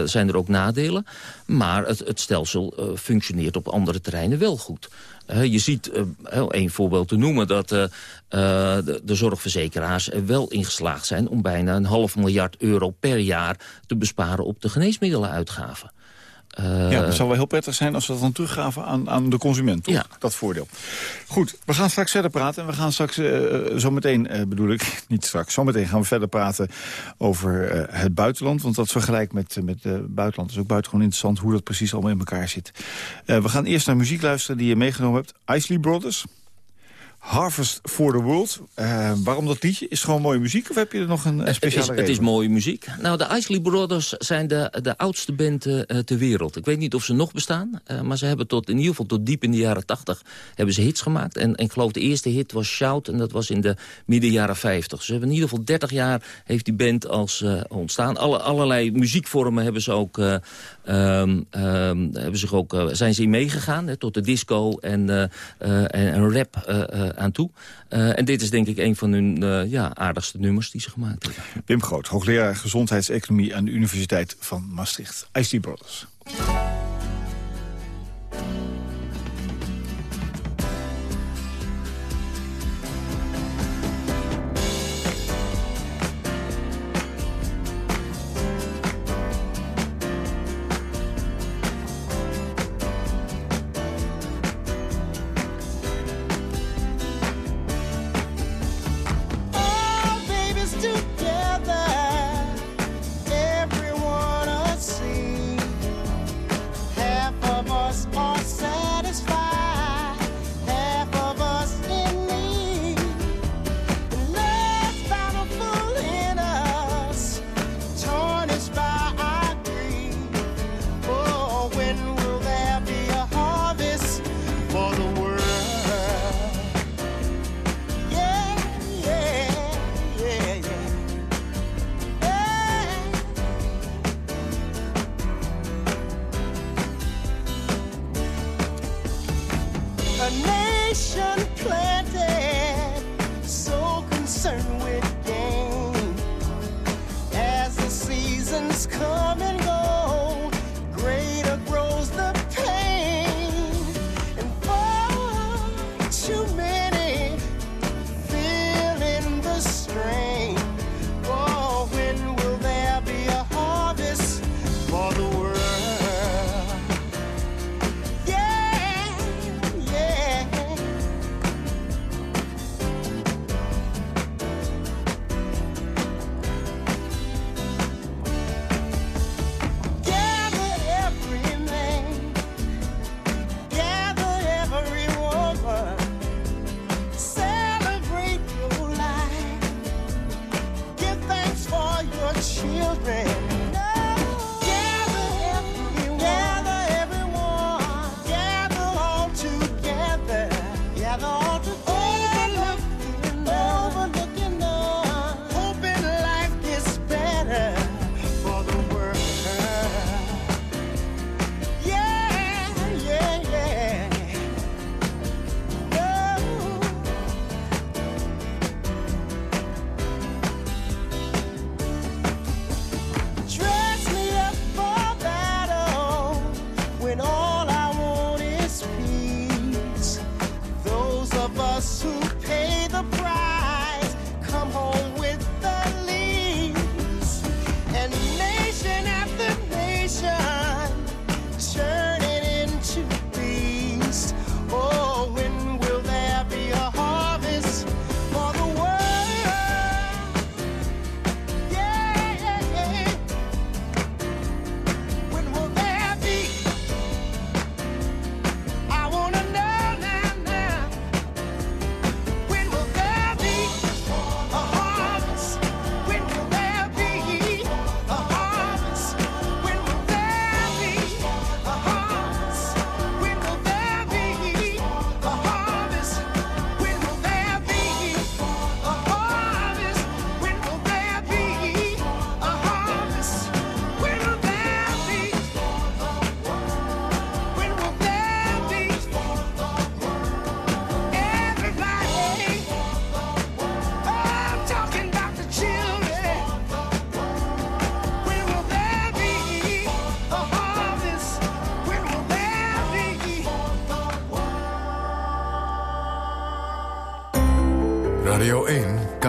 zijn er ook nadelen. Maar het, het stelsel functioneert op andere terreinen wel goed. je ziet, één voorbeeld te noemen, dat de, de, zorgverzekeraars er wel ingeslaagd zijn... om bijna een half miljard euro per jaar te besparen op de geneesmiddelenuitgaven. Uh, ja, dat zou wel heel prettig zijn als we dat dan teruggaven aan, aan de consument, toch? Ja. Dat voordeel. Goed, we gaan straks verder praten. En we gaan straks, uh, zometeen uh, bedoel ik, niet straks, zometeen gaan we verder praten over het buitenland. Want dat vergelijk met, met het buitenland is ook buitengewoon interessant hoe dat precies allemaal in elkaar zit. we gaan eerst naar muziek luisteren die je meegenomen hebt. Isley Brothers. Harvest for the World. Uh, waarom dat liedje? Is het gewoon mooie muziek of heb je er nog een, een speciale het is, het is, mooie muziek. Nou, de Isley Brothers zijn de, de oudste band uh, ter wereld. Ik weet niet of ze nog bestaan, uh, maar ze hebben tot, in ieder geval tot diep in de jaren 80 hebben ze hits gemaakt. En, en ik geloof de eerste hit was Shout en dat was in de midden jaren 50. Ze hebben in ieder geval 30 jaar heeft die band als ontstaan. Alle, allerlei muziekvormen hebben ze ook, um, um, hebben zich ook, zijn ze in meegegaan. Hè, tot de disco en, en, en rap aan toe. Uh, en dit is denk ik een van hun uh, ja, aardigste nummers die ze gemaakt hebben. Wim Groot, hoogleraar gezondheidseconomie aan de Universiteit van Maastricht. IC Brothers.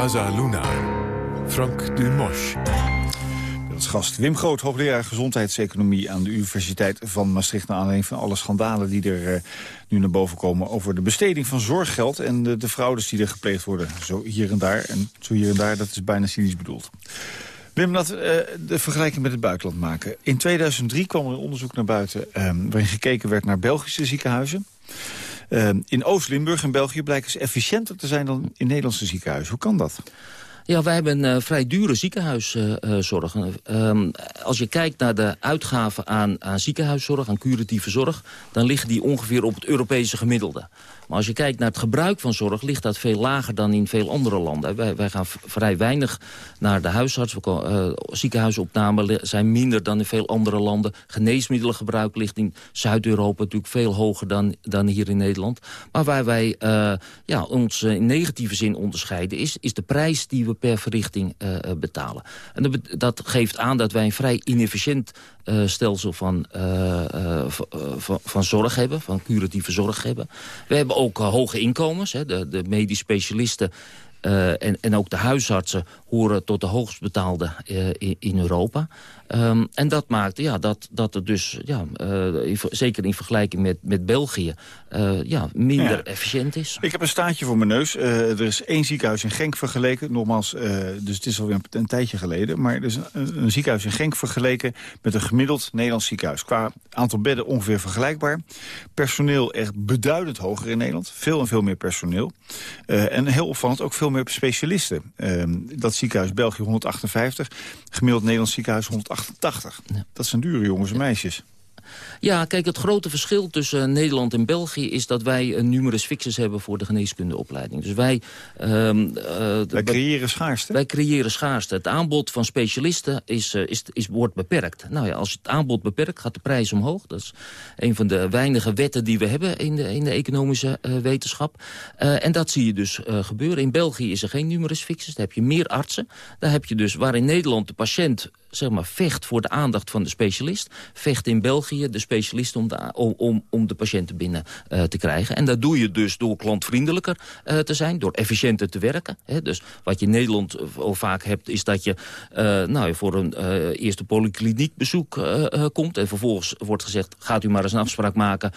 Casa Luna. Frank Dumosch. Als gast Wim Groot, hoogleraar gezondheidseconomie aan de Universiteit van Maastricht... naar aanleiding van alle schandalen die er uh, nu naar boven komen... over de besteding van zorggeld en de, de fraudes die er gepleegd worden. Zo hier en daar. En zo hier en daar, dat is bijna cynisch bedoeld. Wim, laten we uh, de vergelijking met het buitenland maken. In 2003 kwam er een onderzoek naar buiten... Uh, waarin gekeken werd naar Belgische ziekenhuizen. Uh, in Oost-Limburg in België blijken ze efficiënter te zijn dan in Nederlandse ziekenhuizen. Hoe kan dat? Ja, wij hebben een uh, vrij dure ziekenhuiszorg. Uh, um, als je kijkt naar de uitgaven aan, aan ziekenhuiszorg, aan curatieve zorg... dan liggen die ongeveer op het Europese gemiddelde. Maar als je kijkt naar het gebruik van zorg... ligt dat veel lager dan in veel andere landen. Wij, wij gaan vrij weinig naar de huisarts. Uh, ziekenhuisopnamen zijn minder dan in veel andere landen. Geneesmiddelengebruik ligt in Zuid-Europa natuurlijk veel hoger dan, dan hier in Nederland. Maar waar wij uh, ja, ons in negatieve zin onderscheiden... is, is de prijs die we per verrichting betalen. En dat, dat geeft aan dat wij een vrij inefficiënt stelsel van, van, van, zorg hebben, van curatieve zorg hebben. We hebben ook hoge inkomens. Hè. De, de medisch specialisten en, en ook de huisartsen horen tot de hoogst betaalde in, in, Europa. Um, en dat maakt ja, dat, dat het dus, ja, uh, zeker in vergelijking met, met België, uh, ja, minder ja. efficiënt is. Ik heb een staartje voor mijn neus. Uh, er is één ziekenhuis in Genk vergeleken. Nogmaals, dus het is alweer een, een tijdje geleden. Maar er is een, een, ziekenhuis in Genk vergeleken met een gemiddeld Nederlands ziekenhuis. Qua aantal bedden ongeveer vergelijkbaar. Personeel echt beduidend hoger in Nederland. Veel en veel meer personeel. en heel opvallend ook veel meer specialisten. Ehm, dat ziekenhuis België 158, gemiddeld Nederlands ziekenhuis 188. 88. Ja. Dat zijn dure jongens en meisjes. Ja, kijk, het grote verschil tussen Nederland en België... is dat wij een numerus fixus hebben voor de geneeskundeopleiding. Dus wij... Um, uh, wij creëren schaarste? Wij creëren schaarste. Het aanbod van specialisten is, is, is, wordt beperkt. Nou ja, als het aanbod beperkt, gaat de prijs omhoog. Dat is een van de weinige wetten die we hebben in de, in de economische uh, wetenschap. en dat zie je dus gebeuren. In België is er geen numerus fixus. Daar heb je meer artsen. Daar heb je dus, waar in Nederland de patiënt zeg maar, vecht voor de aandacht van de specialist... vecht in België de specialist om de, om, om de patiënten binnen uh, te krijgen. En dat doe je dus door klantvriendelijker uh, te zijn, door efficiënter te werken. Hè. Dus wat je in Nederland al vaak hebt, is dat je nou, voor een eerste polykliniekbezoek komt... en vervolgens wordt gezegd, gaat u maar eens een afspraak maken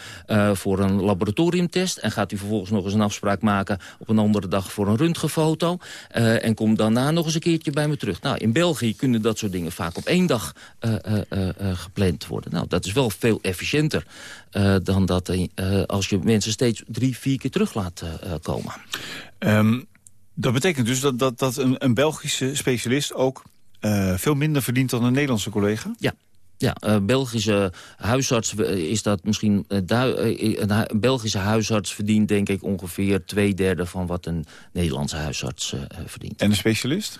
voor een laboratoriumtest... en gaat u vervolgens nog eens een afspraak maken op een andere dag voor een röntgenfoto... en kom daarna nog eens een keertje bij me terug. Nou, in België kunnen dat soort dingen vaak op één dag gepland worden. Nou, dat is wel veel efficiënter dan dat als je mensen steeds drie, vier keer terug laat komen. Um, dat betekent dus dat, dat, dat een, een Belgische specialist ook veel minder verdient dan een Nederlandse collega? Ja. Ja, uh, Belgische huisarts is dat misschien... Uh, een Belgische huisarts verdient denk ik ongeveer twee derde... van wat een Nederlandse huisarts verdient. En een specialist?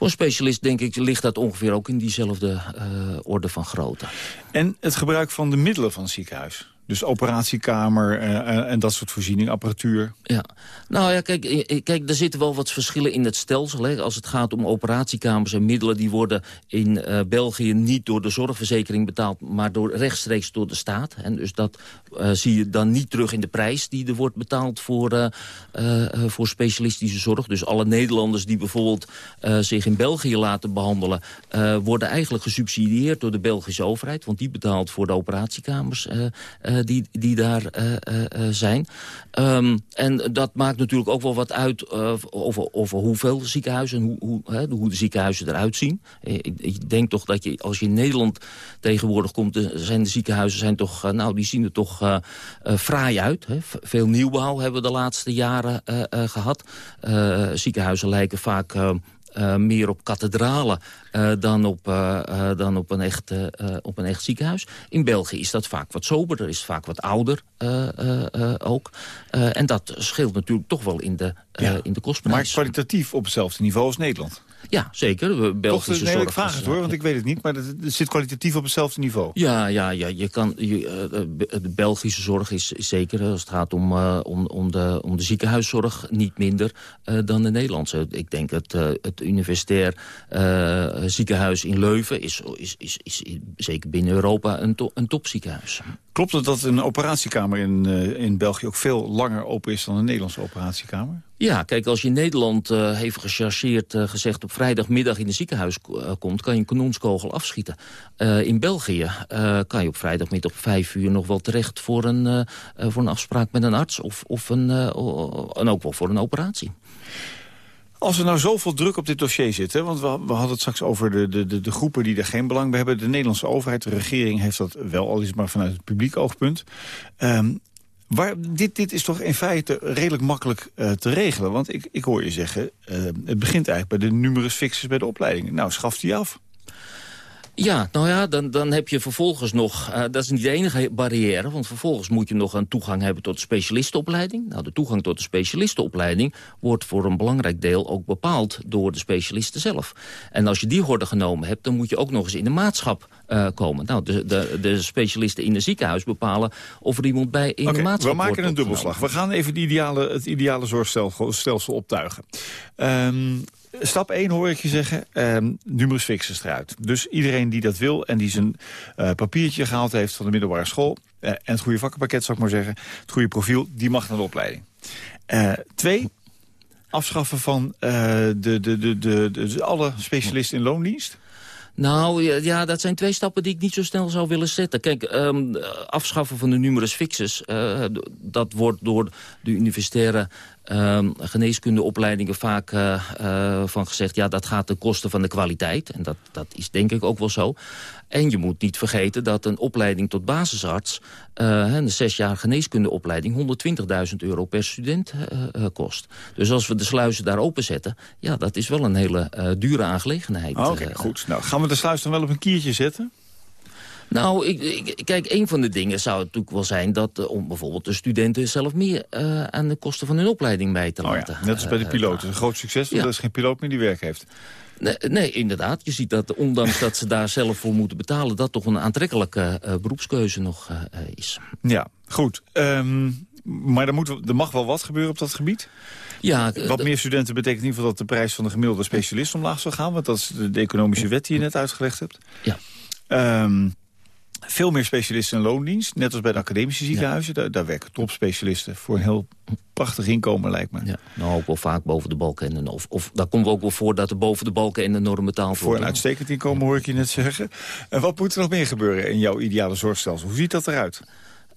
Voor een specialist, denk ik, ligt dat ongeveer ook in diezelfde uh, orde van grootte. En het gebruik van de middelen van het ziekenhuis? Dus operatiekamer uh, en dat soort voorziening, apparatuur. Ja, nou ja, kijk, kijk, er zitten wel wat verschillen in het stelsel. Hè. Als het gaat om operatiekamers en middelen... die worden in België niet door de zorgverzekering betaald... maar door, rechtstreeks door de staat. En dus dat zie je dan niet terug in de prijs die er wordt betaald... voor, voor specialistische zorg. Dus alle Nederlanders die bijvoorbeeld zich in België laten behandelen... worden eigenlijk gesubsidieerd door de Belgische overheid. Want die betaalt voor de operatiekamers die, die daar uh, uh, zijn. Um, en dat maakt natuurlijk ook wel wat uit over, over hoeveel ziekenhuizen... en hoe, hoe, hè, hoe de ziekenhuizen eruit zien. Ik, denk toch dat je, als je in Nederland tegenwoordig komt... zijn de ziekenhuizen zijn toch, nou, die zien er toch fraai uit. Hè. Veel nieuwbouw hebben we de laatste jaren gehad. ziekenhuizen lijken vaak uh, meer op kathedralen uh, dan, op, uh, dan op, een echt, op een echt ziekenhuis. In België is dat vaak wat soberder, is vaak wat ouder ook. en dat scheelt natuurlijk toch wel in de, ja. in de kostprijs. Maar kwalitatief op hetzelfde niveau als Nederland? Ja, zeker. Belgische Toch, nee, ik vraag het hoor, want ik weet het niet. Maar het, zit kwalitatief op hetzelfde niveau. Ja, ja, ja je kan, je, de Belgische zorg is, zeker, als het gaat om, uh, om, om, de, om de ziekenhuiszorg, niet minder uh, dan de Nederlandse. Ik denk het, uh, het universitair ziekenhuis in Leuven is, is, is, is, zeker binnen Europa een, to, een topziekenhuis. Klopt het dat een operatiekamer in, in België ook veel langer open is dan een Nederlandse operatiekamer? Ja, kijk, als je in Nederland uh, heeft gechargeerd uh, gezegd... op vrijdagmiddag in een ziekenhuis uh, komt, kan je een kanonskogel afschieten. in België kan je op vrijdagmiddag op vijf uur nog wel terecht... voor een, voor een afspraak met een arts of, of een, en ook wel voor een operatie. Als er nou zoveel druk op dit dossier zit... Hè, want we, we, hadden het straks over de, de, de, groepen die er geen belang bij hebben. De Nederlandse overheid, de regering, heeft dat wel al eens maar vanuit het publiek oogpunt. Um, Waar, dit, dit is toch in feite redelijk makkelijk uh, te regelen. Want ik, ik hoor je zeggen, uh, het begint eigenlijk bij de numerus fixus bij de opleiding. Nou, schaft die af. Ja, nou ja, dan, dan heb je vervolgens nog... Uh, dat is niet de enige barrière, want vervolgens moet je nog een toegang hebben tot de specialistenopleiding. Nou, de toegang tot de specialistenopleiding wordt voor een belangrijk deel ook bepaald door de specialisten zelf. En als je die horde genomen hebt, dan moet je ook nog eens in de maatschap uh, komen. Nou, de, de, de specialisten in het ziekenhuis bepalen of er iemand bij in de maatschap we maken een dubbelslag. We gaan even ideale, het ideale zorgstelsel optuigen. Um, Stap 1 hoor ik je zeggen, um, numerus fixus eruit. Dus iedereen die dat wil en die zijn uh, papiertje gehaald heeft van de middelbare school... Uh, en het goede vakkenpakket, zou ik maar zeggen, het goede profiel, die mag naar de opleiding. Twee, afschaffen van de, de, de, de, de, alle specialisten in loondienst. Nou, ja, dat zijn twee stappen die ik niet zo snel zou willen zetten. Kijk, um, afschaffen van de numerus fixus... Uh, dat wordt door de universitaire um, geneeskundeopleidingen vaak uh, uh, van gezegd... ja, dat gaat ten koste van de kwaliteit. En dat, dat is denk ik ook wel zo. En je moet niet vergeten dat een opleiding tot basisarts... Uh, een zes jaar geneeskundeopleiding 120.000 euro per student kost. Dus als we de sluizen daar openzetten... ja, dat is wel een hele dure aangelegenheid. Oké, goed. Nou, gaan we de sluis dan wel op een kiertje zetten? Nou, ik, kijk, een van de dingen zou natuurlijk wel zijn... dat uh, om bijvoorbeeld de studenten zelf meer uh, aan de kosten van hun opleiding bij te laten. Oh ja, net als bij de piloot. Dat is een groot succes, ja. er is geen piloot meer die werk heeft. Nee, nee, inderdaad. Je ziet dat ondanks dat ze daar zelf voor moeten betalen... dat toch een aantrekkelijke uh, beroepskeuze nog is. Ja, goed. Um, maar er, moet, er mag wel wat gebeuren op dat gebied? Ja, Wat meer studenten betekent in ieder geval dat de prijs van de gemiddelde specialist omlaag zal gaan. Want dat is de, de economische wet die je net uitgelegd hebt. Ja. Um, veel meer specialisten in loondienst. Net als bij de academische ziekenhuizen. Daar, daar, werken topspecialisten voor een heel prachtig inkomen, lijkt me. Ja, nou ook wel vaak boven de balken. En, of, of daar komt ook wel voor dat er boven de balken en de norm betaald wordt. Voor een uitstekend inkomen hoor ik je net zeggen. En wat moet er nog meer gebeuren in jouw ideale zorgstelsel? Hoe ziet dat eruit?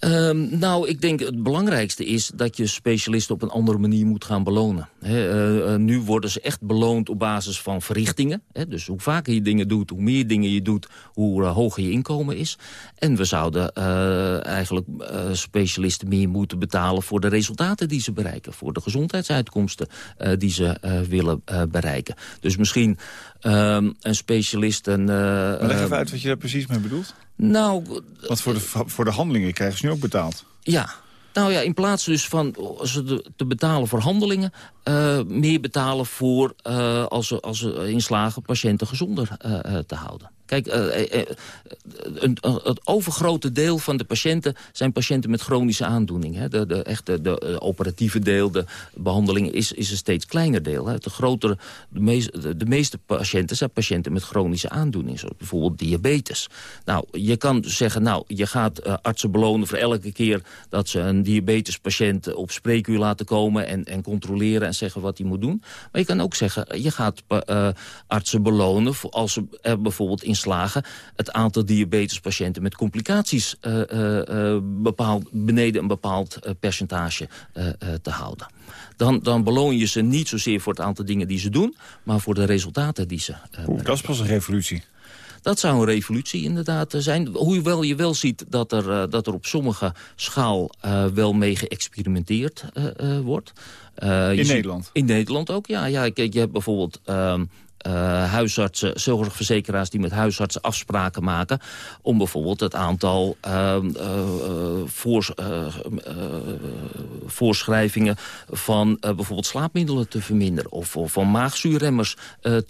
Um, nou, ik denk het belangrijkste is dat je specialisten op een andere manier moet gaan belonen. He, uh, nu worden ze echt beloond op basis van verrichtingen. Dus hoe vaker je dingen doet, hoe meer dingen je doet, hoe uh, hoger je inkomen is. En we zouden eigenlijk specialisten meer moeten betalen voor de resultaten die ze bereiken. Voor de gezondheidsuitkomsten die ze willen bereiken. Dus misschien um, een specialist... Een, leg even uit wat je daar precies mee bedoelt. Nou... Want voor de, voor de handelingen krijgen ze nu ook betaald. Ja, nou ja, in plaats dus van ze te betalen voor handelingen... Uh, meer betalen voor uh, als, ze, als ze inslagen patiënten gezonder uh, te houden. Kijk, een, het overgrote deel van de patiënten zijn patiënten met chronische aandoeningen. De, de, echte, de, operatieve deel, de behandeling is, is een steeds kleiner deel. Hè. De, grotere, de, de, meeste patiënten zijn patiënten met chronische aandoeningen. Zoals bijvoorbeeld diabetes. Nou, je kan dus zeggen, nou, je gaat artsen belonen voor elke keer... dat ze een diabetespatiënt op spreekuur laten komen en, en controleren en zeggen wat hij moet doen. Maar je kan ook zeggen, je gaat uh, artsen belonen... Voor als ze er bijvoorbeeld in slagen... het aantal diabetespatiënten met complicaties uh, uh, bepaald, beneden een bepaald percentage te houden. Dan, dan beloon je ze niet zozeer voor het aantal dingen die ze doen... maar voor de resultaten die ze Oeh, Dat is pas een revolutie. Dat zou een revolutie inderdaad zijn. Hoewel je wel ziet dat er, uh, dat er op sommige schaal uh, wel mee geëxperimenteerd wordt. in Nederland? in Nederland ook, ja. ja kijk, je hebt bijvoorbeeld... Ehm, uh, huisartsen, zorgverzekeraars die met huisartsen afspraken maken... om bijvoorbeeld het aantal uh, uh, voors, voorschrijvingen van bijvoorbeeld slaapmiddelen te verminderen... of, of van maagzuurremmers te,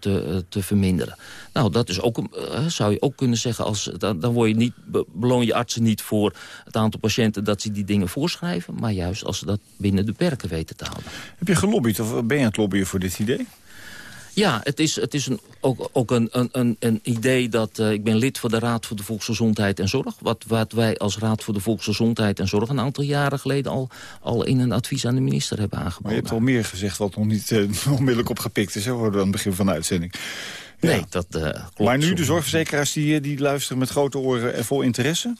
te, te verminderen. Nou, dat is ook, zou je ook kunnen zeggen... Als, dan, dan word je niet, beloon je artsen niet voor het aantal patiënten... dat ze die dingen voorschrijven, maar juist als ze dat binnen de perken weten te houden. Heb je gelobbyd of ben je aan het lobbyen voor dit idee? Ja, het is, het is een, ook, ook een, een, een idee dat... Uh, ik ben lid van de Raad voor de Volksgezondheid en Zorg. Wat, wat wij als Raad voor de Volksgezondheid en Zorg... een aantal jaren geleden al, al in een advies aan de minister hebben aangeboden. Maar je hebt wel meer gezegd wat nog niet uh, onmiddellijk opgepikt is... Hè, aan het begin van de uitzending. Nee, dat uh, klopt. Maar nu de zorgverzekeraars die, die luisteren met grote oren en vol interesse?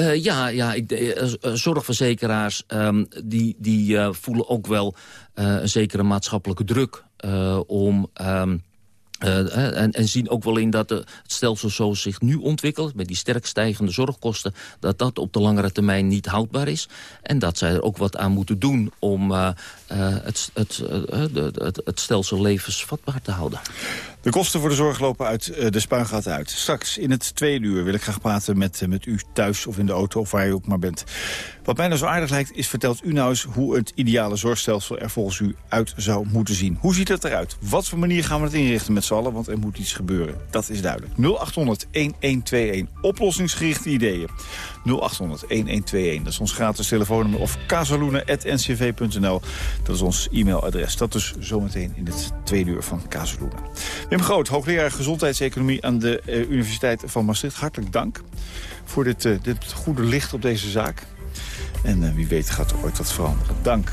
Uh, ja, ja ik, uh, zorgverzekeraars um, die, die voelen ook wel een zekere maatschappelijke druk om... Uh, en, en, zien ook wel in dat de, het stelsel zoals zich nu ontwikkelt... met die sterk stijgende zorgkosten... dat dat op de langere termijn niet houdbaar is. En dat zij er ook wat aan moeten doen om het, het, het, het, stelsel levensvatbaar te houden. De kosten voor de zorg lopen uit de spuigaat uit. Straks in het tweede uur wil ik graag praten met, met u thuis of in de auto... of waar u ook maar bent. Wat mij nou zo aardig lijkt is vertelt u nou eens... hoe het ideale zorgstelsel er volgens u uit zou moeten zien. Hoe ziet het eruit? Wat voor manier gaan we het inrichten met z'n allen? Want er moet iets gebeuren. Dat is duidelijk. 0800-1121. Oplossingsgerichte ideeën. 0800-1121. Dat is ons gratis telefoonnummer. Of casaluna.ncv.nl. Dat is ons e-mailadres. Dat dus zometeen in het tweede uur van Casaluna. Wim Groot, hoogleraar gezondheidseconomie aan de uh, Universiteit van Maastricht. Hartelijk dank voor dit, uh, dit goede licht op deze zaak. En uh, wie weet gaat er ooit wat veranderen. Dank.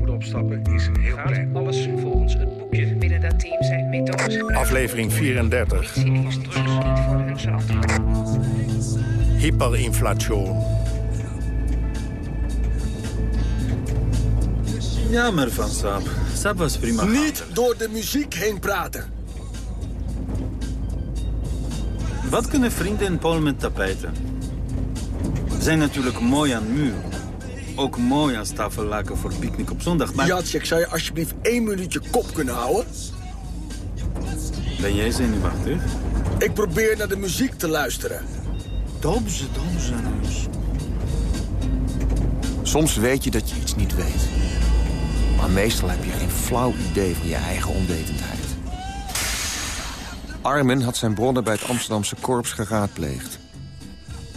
opstappen is heel klein. Alles volgens het boekje. Binnen dat team zijn methodes Aflevering 34. drugs Hyperinflation. Ja, maar van Saab. Saab was prima. Niet door de muziek heen praten. Wat kunnen vrienden in Polen met tapijten? Ze zijn natuurlijk mooi aan muur. Ook mooi als tafellaken voor picknick op zondag, maar... Jacek, zou je alsjeblieft één minuut je kop kunnen houden? Ben jij zenuwachtig? Ik probeer naar de muziek te luisteren. Dobrze, dobrze, Soms weet je dat je iets niet weet. Maar meestal heb je geen flauw idee van je eigen onwetendheid. Armin had zijn bronnen bij het Amsterdamse korps geraadpleegd.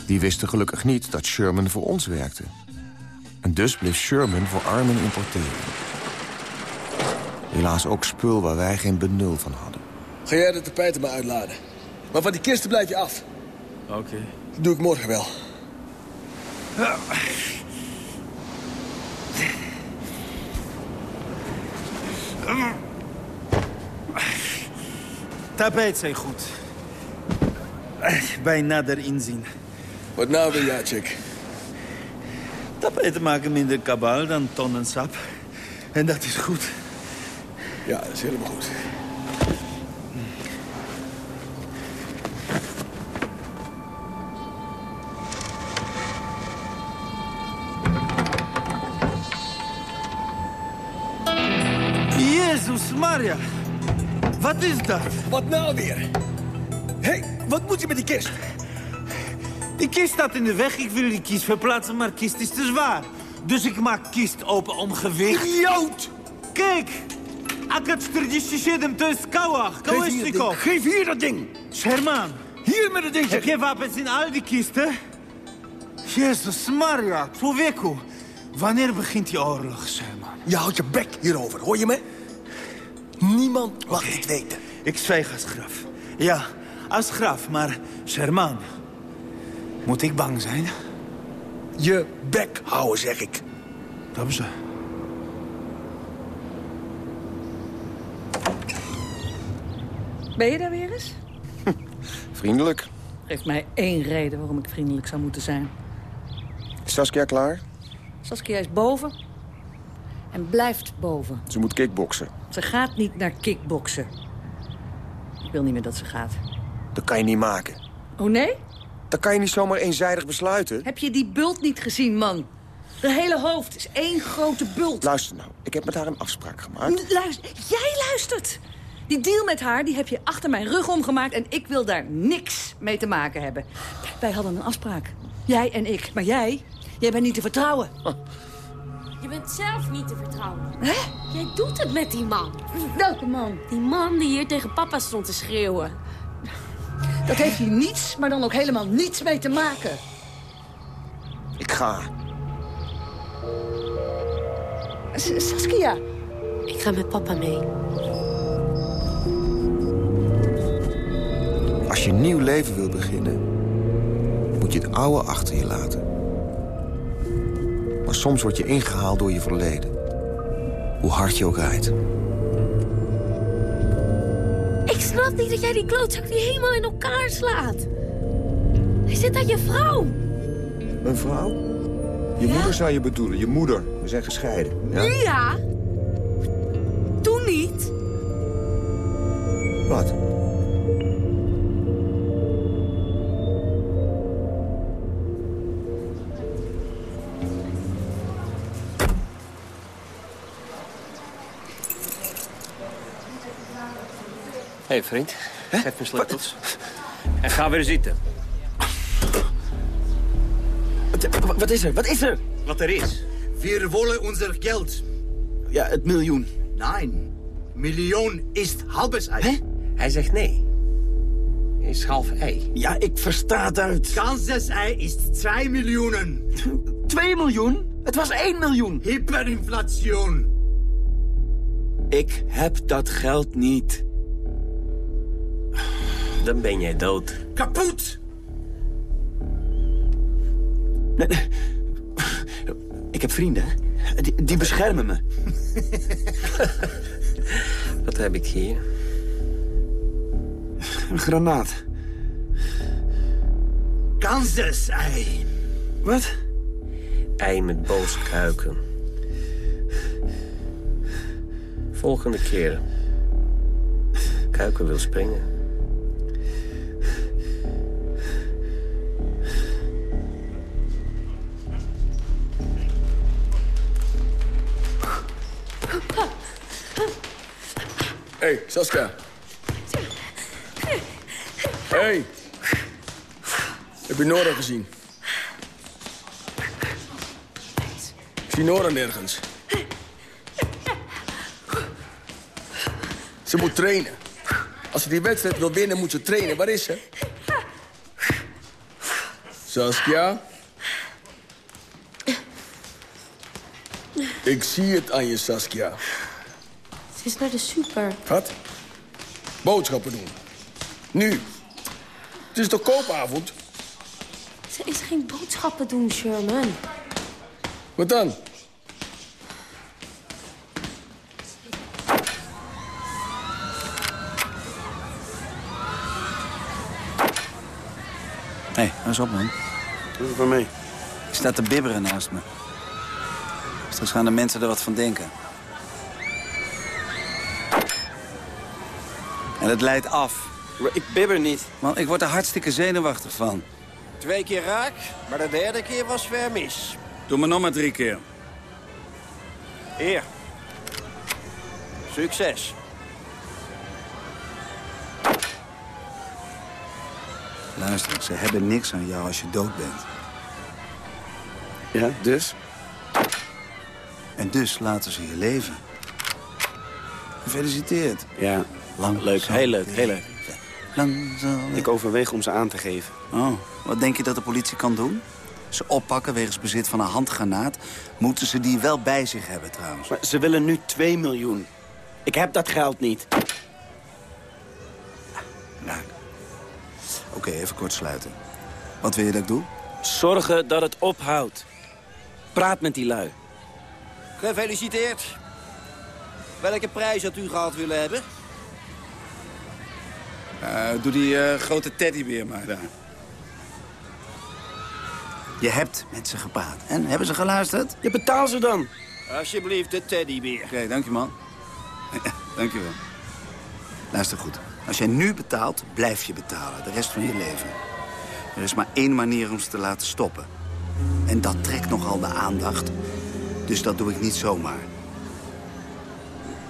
Die wisten gelukkig niet dat Sherman voor ons werkte. En dus bleef Sherman voor Armin importeren. Helaas ook spul waar wij geen benul van hadden. Ga jij de tapijten maar uitladen. Maar van die kisten blijf je af. Oké. Okay. Dat doe ik morgen wel. Tapijt zijn goed. Bij nader inzien. Wat nou weer, Jacek? Tapijten maken minder kabaal dan tonnen sap. En dat is goed. Ja, dat is helemaal goed. Jezus Maria. Wat is dat? Wat nou weer? Hé, hey, wat moet je met die kist? Die kist staat in de weg. Ik wil die kist verplaatsen, maar kist is te zwaar. Dus ik maak kist open om gewicht. Idioot! Kijk! Akat 47, to jest kałach. Geef hier dat ding. Sherman. Hier met het ding. Heb je wapens in al die kisten? Jezus Maria, człowieku. Wanneer begint die oorlog, Sherman? Je houdt je bek hierover, hoor je me? Niemand mag okay. dit weten. Ik zwijg als graf. Ja, als graf, maar Sherman... Moet ik bang zijn? Je bek houden, zeg ik. Dat is ze. Ben je daar weer eens? Vriendelijk. Geef mij één reden waarom ik vriendelijk zou moeten zijn. Is Saskia klaar? Saskia is boven. En blijft boven. Ze moet kickboksen. Ze gaat niet naar kickboksen. wil niet meer dat ze gaat. Dat kan je niet maken. Oh nee? Dat kan je niet zomaar eenzijdig besluiten. Heb je die bult niet gezien, man? De hele hoofd is één grote bult. Luister nou, ik heb met haar een afspraak gemaakt. Luister, jij luistert. Die deal met haar die heb je achter mijn rug omgemaakt... en ik wil daar niks mee te maken hebben. Wij hadden een afspraak. Jij en ik. Maar jij, jij bent niet te vertrouwen. Je bent zelf niet te vertrouwen. Hè? Jij doet het met die man. Welke man? Die man die hier tegen papa stond te schreeuwen. Dat heeft hier niets, maar dan ook helemaal niets mee te maken. Ik ga. S Saskia. Ik ga met papa mee. Als je een nieuw leven wil beginnen, moet je het oude achter je laten. Maar soms word je ingehaald door je verleden. Hoe hard je ook rijdt. Ik snap niet dat jij die klootzak die helemaal in elkaar slaat. Hij zit aan je vrouw. Mijn vrouw? Je moeder zou je bedoelen, je moeder. We zijn gescheiden. Ja? Nu ja. Toen niet. Wat? Hey, vriend. Geef me sleutels. En ga weer zitten. Wat, wat is er? Wat is er? Wat er is. Wir wollen unser Geld. Ja, het miljoen. Nein. Miljoen is halbes ei. Hij zegt nee. Is half ei. Ja, ik versta het uit. Ganzes ei is 2 miljoenen. 2 miljoen? Het was 1 miljoen. Hyperinflation. Ik heb dat geld niet. Dan ben jij dood. Kapot! Nee, nee. Ik heb vrienden. Die, die beschermen me. Wat heb ik hier? Een granaat. Ganzes ei. Wat? Ei met boos kuiken. Volgende keer. Kuiken wil springen. Saskia. Hé. Hey. Heb je Nora gezien? Ik zie Nora nergens. Ze moet trainen. Als ze die wedstrijd wil winnen, moet ze trainen. Waar is ze? Saskia? Ik zie het aan je, Saskia. Is naar de super. Wat? Boodschappen doen. Nu. Het is toch koopavond? Ze is geen boodschappen doen, Sherman. Wat dan? Hé, hey, hou eens op, man. Doe het maar mee. Je staat te bibberen naast me. Straks gaan de mensen er wat van denken. En het leidt af. Ik bibber niet. Man, ik word er hartstikke zenuwachtig van. Twee keer raak, maar de derde keer was ver mis. Doe me nog maar drie keer. Hier. Succes. Luister, ze hebben niks aan jou als je dood bent. Ja, dus? En dus laten ze je leven. Gefeliciteerd. Ja, Lang leuk. Heel leuk, heel leuk. Lang zal het- Ik overweeg om ze aan te geven. Oh, wat denk je dat de politie kan doen? Ze oppakken wegens bezit van een handgranaat. Moeten ze die wel bij zich hebben trouwens. Maar ze willen nu 2 miljoen. Ik heb dat geld niet. Nou, Oké, even kort sluiten. Wat wil je dat ik doe? Zorgen dat het ophoudt. Praat met die lui. Gefeliciteerd. Welke prijs had u gehad willen hebben? Eh, doe die eh, grote teddybeer maar daar. Je hebt met ze gepraat. En hebben ze geluisterd? Je betaalt ze dan. Alsjeblieft, de teddybeer. Oké, dank je man. dank je wel. Luister goed. Als jij nu betaalt, blijf je betalen. De rest van je leven. Er is maar één manier om ze te laten stoppen. En dat trekt nogal de aandacht. Dus dat doe ik niet zomaar.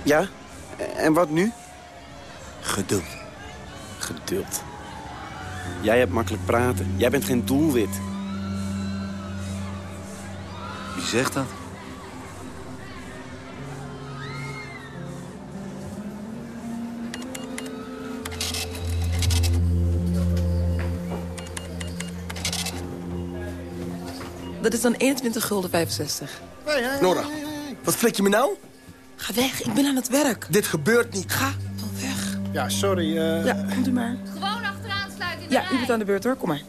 Ja? En wat nu? Geduld. Geduld. Jij hebt makkelijk praten. Jij bent geen doelwit. Wie zegt dat? Dat is dan 21 gulden 65. Nora, wat flik je me nou? Ga weg, ik ben aan het werk. Dit gebeurt niet. Ga. Ja, sorry. eh. Ja, komt u maar. Gewoon achteraan sluiten in de Ja, u bent aan de beurt hoor, kom maar.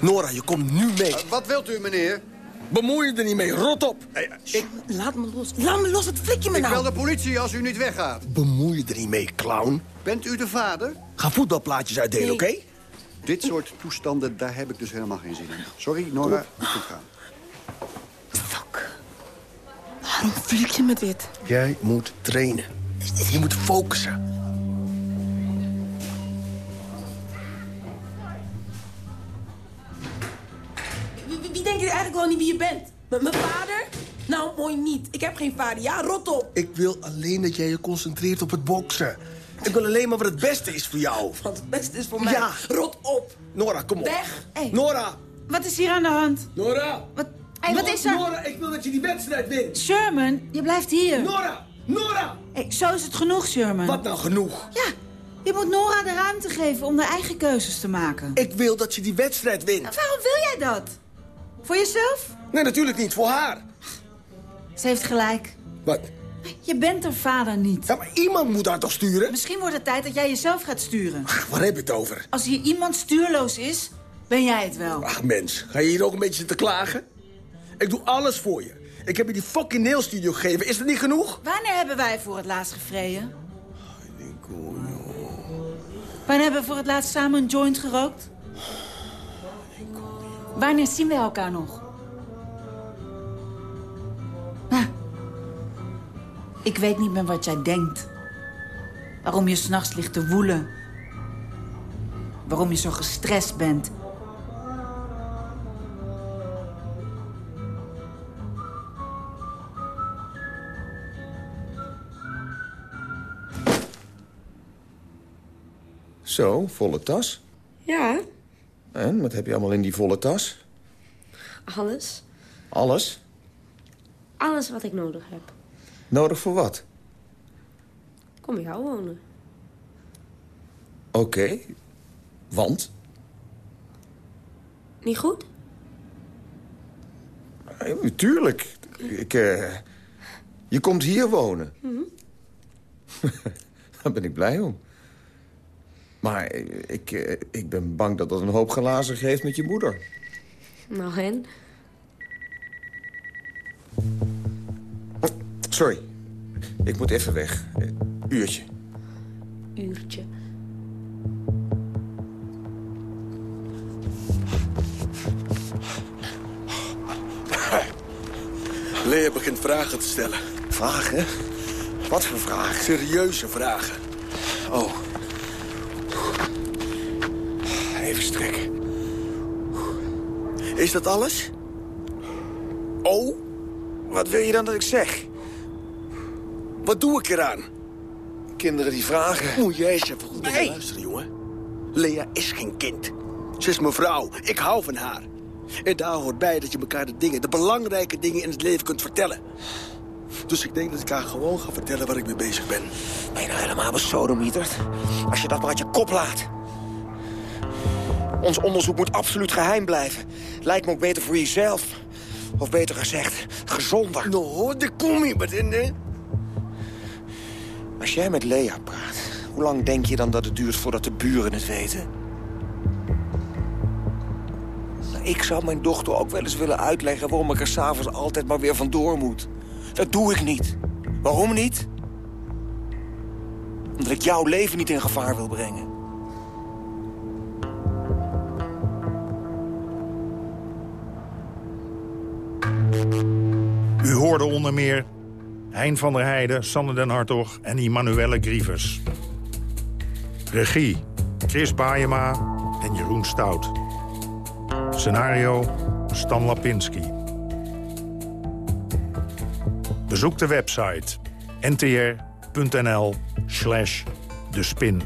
Nora, je komt nu mee. wat wilt u, meneer? Bemoei je er niet mee, rot op. Ik... Laat me los. Laat me los, wat flik je me Ik nou? bel de politie als u niet weggaat. Bemoei je er niet mee, clown. Bent u de vader? Ga voetbalplaatjes uitdelen, oké? Dit soort toestanden, daar heb ik dus helemaal geen zin in. Sorry, Nora. Goed gaan. Waarom flik je me dit? Jij moet trainen. Je moet focussen. Wie, denkt je eigenlijk wel niet wie je bent? M- mijn vader? Nou, mooi niet. Ik heb geen vader. Ja, rot op. Ik wil alleen dat jij je concentreert op het boksen. Ik wil alleen maar wat het beste is voor jou. Want het beste is voor mij. Ja. Rot op. Nora, kom op. Weg. Nora! Wat is hier aan de hand? Nora! Wat, hey, wat Nora, is er? Nora, ik wil dat je die wedstrijd wint. Sherman, je blijft hier. Nora! Nora! Hey, zo is het genoeg, Sherman. Wat nou genoeg? Ja, je moet Nora de ruimte geven om haar eigen keuzes te maken. Ik wil dat je die wedstrijd wint. Waarom wil jij dat? Voor jezelf? Nee, natuurlijk niet. Voor haar. Ze heeft gelijk. Wat? Je bent haar vader niet. Ja, maar iemand moet haar toch sturen? Misschien wordt het tijd dat jij jezelf gaat sturen. Waar heb je het over? Als hier iemand stuurloos is, ben jij het wel. Ach, mens. Ga je hier ook een beetje zitten klagen? Ik doe alles voor je. Ik heb je die fucking nailstudio gegeven. Is dat niet genoeg? Wanneer hebben wij voor het laatst gevreden? Wanneer hebben we voor het laatst samen een joint gerookt? Wanneer zien we elkaar nog? Ik weet niet meer wat jij denkt. Waarom je s'nachts ligt te woelen. Waarom je zo gestrest bent. Zo, volle tas. Ja, En, wat heb je allemaal in die volle tas? alles. Alles? Alles wat ik nodig heb. Nodig voor wat? Kom bij jou wonen. Oké. Want? Niet goed? Ja, tuurlijk. Ik, eh, je komt hier wonen. Mhm. Daar ben ik blij om. Maar ik, eh, ik ben bang dat dat een hoop glazen geeft met je moeder. Nou, en? Sorry. Ik moet even weg. Eh, Uurtje. Uurtje. Lea begint vragen te stellen. Vragen? Wat voor vragen? Serieuze vragen. Oh. Even strekken. Is dat alles? Oh? Wat wil je dan dat ik zeg? Wat doe ik eraan? Kinderen die vragen. Moet jij eens even goed naar me luisteren, jongen. Lea is geen kind. Ze is mijn vrouw. Ik hou van haar. En daar hoort bij dat je elkaar de dingen, de belangrijke dingen in het leven kunt vertellen. Dus ik denk dat ik haar gewoon ga vertellen waar ik mee bezig ben. Ben je nou helemaal besodemieterd? Als je dat maar uit je kop laat. Ons onderzoek moet absoluut geheim blijven. Lijkt me ook beter voor jezelf. Of beter gezegd, gezonder. Nou, daar kom je meteen, hè? Als jij met Lea praat, hoe lang denk je dan dat het duurt voordat de buren het weten? Nou, Ik zou mijn dochter ook wel eens willen uitleggen waarom ik er s'avonds altijd maar weer vandoor moet. Dat doe ik niet. Waarom niet? Omdat ik jouw leven niet in gevaar wil brengen. Hoorde onder meer Hein van der Heijden, Sander den Hartog en Immanuelle Grievers. Regie, Chris Baayema en Jeroen Stout. Scenario, Stan Lapinski. Bezoek de website ntr.nl slash de spin.